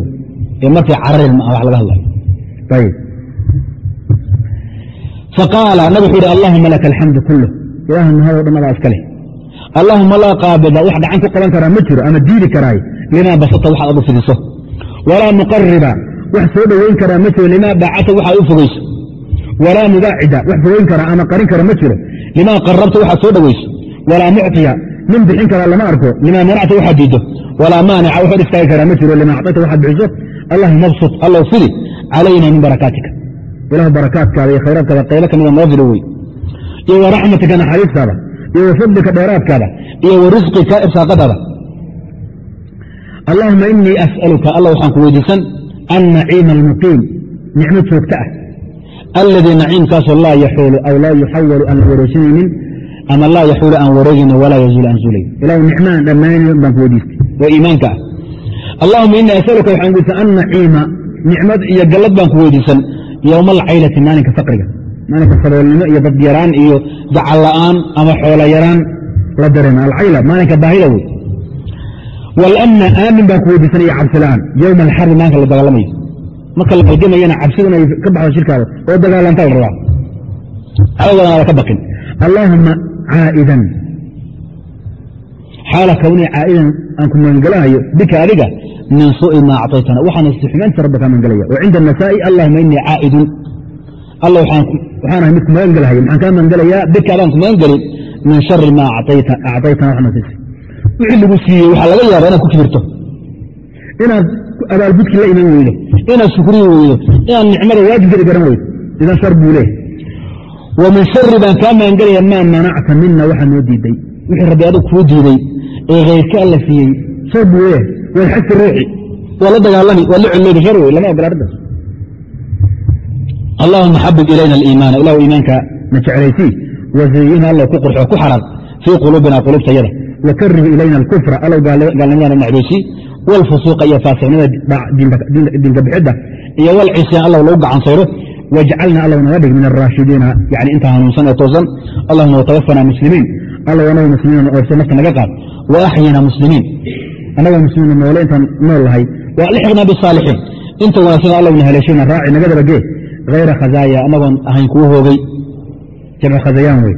A: ee markay carareen ma wax laga hadlayo ayib faqaala nabig wuxuu yidhi allahuma laka alxamdu kulh ilaah mahadoo dhan adaa iska leh allahuma laa qaabida wax gacan ku qaban karaa ma jiro ama diidi karaay. Limaa basata waxaad adu fidiso walaa muqariba wax soo dhoweyn karaa ma jiro. Limaa baacata waxaad u fogeyso walaa mubaacida wax fogeyn karaa ama qarin kara ma jiro. Limaa qarabta waxaad soo dhoweyso walaa mucطiya min bixin karaa lama arko. Limaa manacta waxaad diiddo walaa maanica wax hor istaagi karaa ma jiro. Limaa acطayta waxaad bixiso. Allahuma absut allow fidi. Calayna min barakaatika ilah barakaadkaada iyo khayraadkaada qaylo kamida noo fido wey iyo wa raxmatika naxariistaada iyo wa fadlika dheeraadkaada iyo wa risqika irsaaqadaada allahuma inii as'aluka alla waxaan ku weydiisan annaciima almuqiim nicmo joogto ah. Alladii naciimkaasoo laa yaxuulu aw laa yuxawalu aan la wareejinaynin ama laa yaxuulu aan wareegayni walaa yazuulu aan zuulayn ilahu nicmaan dhammaynayn baan ku weydiistay oo iimaanka ah. Allahuma inii asaluka waxaan weydiisan annaciima nicmad iyo gallad baan ku weydiisan yowma alcaylati maalinka faqriga maalinka saboolnimo iyo dad yaraan iyo gacal la'aan ama xoolo yaraan la dareema. Alcayla maalinka baahida wey walamna aamin baan ku weydiisanay iyo cabsila'aan yowma alxarbi maalinka la dagaalamayo marka la balgamayana cabsidun ay ka baxdo shirkaada oo dagaalantaa la rabaa. Cadowgoodan aada ka baqin. Allaahuma caa'idan. Xaala kawniya caa'idan aan ku magangelanayo bika adiga min suu'i maa actaytana. Waxaan si xumaantiisa rabba kaa magangelaya wa cinda anasaa'i allahuma inii caa'idun alla waxaan ahay mid ku magan gelahay maxaan kaa magangelayaa bika adaan ku magan min shari maa acطaytana waxna siisay wixii lagu siiyey waxaa laga yaaba inaad ku kibirto. Inaad abaalgudkii la iman weydo. Inaad shukriyi weydo. Inaad nicmada waajibkeeda garan weydo. Idan shar buu leehay wa min shari baan kaa magangelaya maa manacta mina waxaa noo diiday. Wixii rabbi adigu kuu diiday ee khayrka alla siiyey. Shar buu leeyahay. Waa xagsi ruuxi waa la dagaalami. Waa la coloobi shar wey lama ogola allahuma xabib ilayna aliimaana ilahu iimaanka na jeclaysii wazayina allow ku qurxo ku xarar fii quluubina qulubtayada wakarih ilayna alkufra allow gaalnimadana nacdoysii wاlfusuuqa iyo faasiqnimada diinka bixidda. Iyo wاlcisyaan allow lagu gacan sayro wajcalna allow naga dhig min araashidiina yani inta hanuunsan ee toosan allahuma watawafana muslimiin. Allow anaga muslimiin oofso nafta naga qaad. Wa axyina muslimiin. Annagoo muslimiin noole intaan nool lahay. Walixqna bisaalixiin inta wanaagsan allowna haleeshayna raaci naga dabagee hayra khazaaya anagoon ahayn kuwa hoogay jamcu khazayaan wey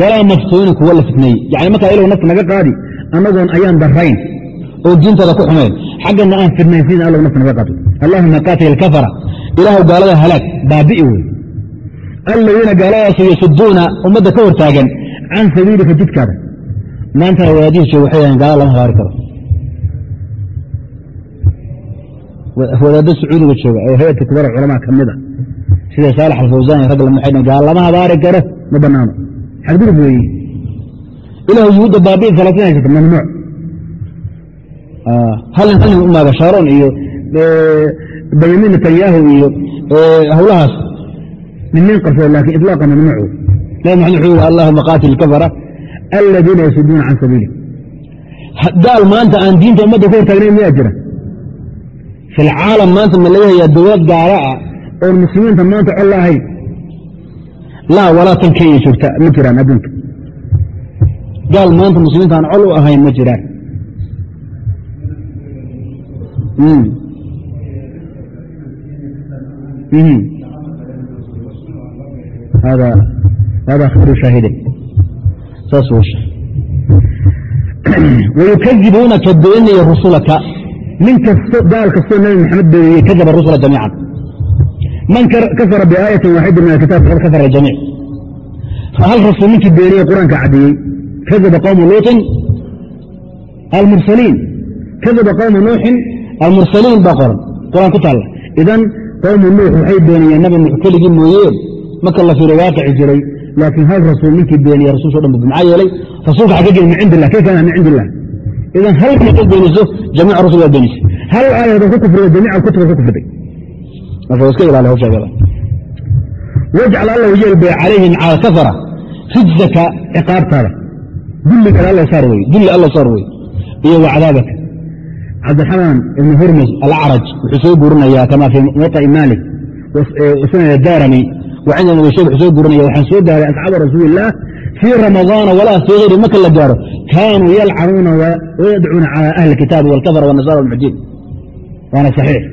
A: walaa maftuunin kuwa la fitneeyey yani markaa ilow nafta naga qaadi annagoon ayaan darayn oo diintada ku xumayn xaggana aan fidnaysiin allow nafta naga qaado allahuma qaatil alkafara ilaahu gaalada halaag baabi'i wey alladiina gaaladaasu yasuduuna ummadda ka hortaagan can sabiilika jidkaada maantana wadaadihiisu waxay yahaen gaala lama habaari karo wadaadda sacuudiga jooga oo hay'adka kubar culamaa ka mida sida saalax alfawsani rag dhn gaal lama habaari karo ma banaano xadgudub weeye ilah yuhuudda baabi'i falastiin haysata mamnuuc. Halin halin u maaga sharon iyo benyamin netanyahu iyo hawlahaas. Min nin qarsood laakin iطlaaqa mamnuuc nabi maxamed wuxuu yihi allahuma qaatil kafara aladiina yasuduuna can sabiili gaal maanta aan diinta ummadda ku hortaagnayn miyaa jira fi lcaalam maanta ma laga hayaa dowlad gaalo ah oon muslimiinta maanta col la ahayn laa walaa tan kenya joogta ma jiraan adduunka gaal maanta muslimiinta aan col u ahayn ma jiraan hada khayru shaahidin saas wayukadibuunaka beenaya rusulaka nin kasto gaal kastoo nabi maxamed beeniyey kadaba rusula jamiican man kafara biaayatin waaxida min alkitab faqad kafara jamiic hal rasuul ninkii beeniyey qur'aanka caddeeyey kadaba qowmu luuطin almursaliin. Kadaba qowmu nuuxin almursaliin baa qoran. Qur'aan ku taalla. Idan qowmu nuux waxay beeniyeen nabi nuux keligii mooyeen. Marka la fiiro waaqici jiray. Laakiin hal rasuul ninkii beeniye rasulsho dhan bud maxaa yeelay? Rasuulka xagga geli min cindi illah min cindi idan hal aa beniso jamiic rusul waa benise hal aayada ku kufrida jamiica kutubay ku kufriday marka iska ilaali hawshaagada wajcal allahu yeelbe calayhim cala safara rijzaka ciqaabtaada dulligaa alla saar wey dulli alla saar wey iyo wacdaabaka cabdiraxmaan ibni hurmus alacraj wuxuu soo guurinayaa kamaa fii muwaطa'i maalik wasanada daarami wacinda nabi sheekh wuxuu soo guurinaya waxaan soo gaaray asxaaba rasuuli illaah fii ramadaana walaa fii hayri marka la gaaro kaanuu yalcanuuna wayadcuuna calى ahli اkitaabi wاlkafara wالnasara wاlmuxjiin waana صaxiix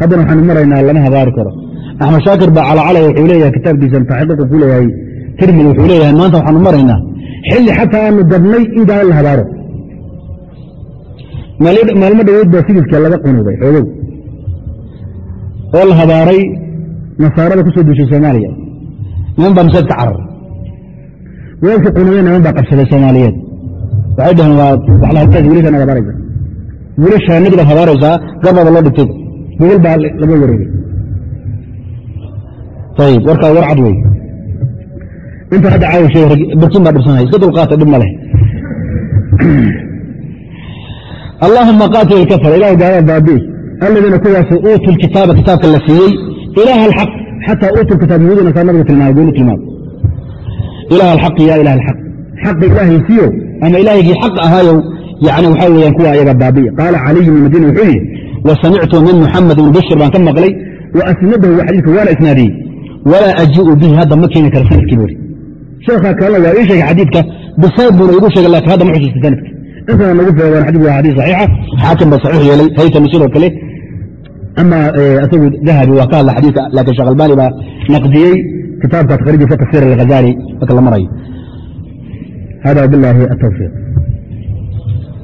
A: haddana waxaanu maraynaa lama habaari karo axmed shaakir baa calacalay wuxuu leeyahay kitaabkiisan taxqiiqu ku leeyahay tirmidi wuxuu leeyahay maanta waxaanu maraynaa xilli xataa aanu dabnay in gaala la habaaro maalmo dhaweyd baa sigidka laga qunuuday xoogow oo la habaaray nasaarada ku soo duushay soomaaliya niman baa masaajid ka carar weelka qunuudeen niman baa qabsaday soomaaliyeed. Waxay dhaheen waa waxlahalkaas wiilashaan habaaraysa wiilashaanadi baad habaaraysaa garbaaba loo dhigtay gogol baa laga wareegay. Ayib warkaa war cad wey inta hadda caawa barkin baa dhibsanay iska dulqaata dhib ma leh. <clears throat> Allaahuma qaatil ilkafara ilah gaalada baabi aladiina kuwaasu uutu lkitaaba kitaabka la siiyey ilaah alxaq xataa uutu kitaab yahuudina saa nabiga tilmaamay gooni tilmaamay ilaah alxaq ya ilaah alxaq xaqa ilaahay siiyo ama ilaahaygii xaq ahaayow yani waxaa weeyaan kuwa ayaga baabiya qaala caliy bn madiina wuxuu yihi wa samictu min muxamed ibn bashir baan ka maqlay wa asnadahu wa xadiidka waana isnaadiyey walaa ajii'u bihi hadda ma keeni kara sannadkii buuri sheekhaa kalena waa ii sheegay xadiidka bisayd buuna igu sheegay laakiin hadda ma xusuusta sanadka intana nagu feegaan xadiidku waa xadiis saxiixa xaakim baa saxiix yeelay haytami sidoo kale ama isagu dahabi waa ka hadla xadiika laakiin sheekh baa naqdiyey kitaabka takriiji fi tafsir alghazali marka la marayo. Hada bilahi atawfiiq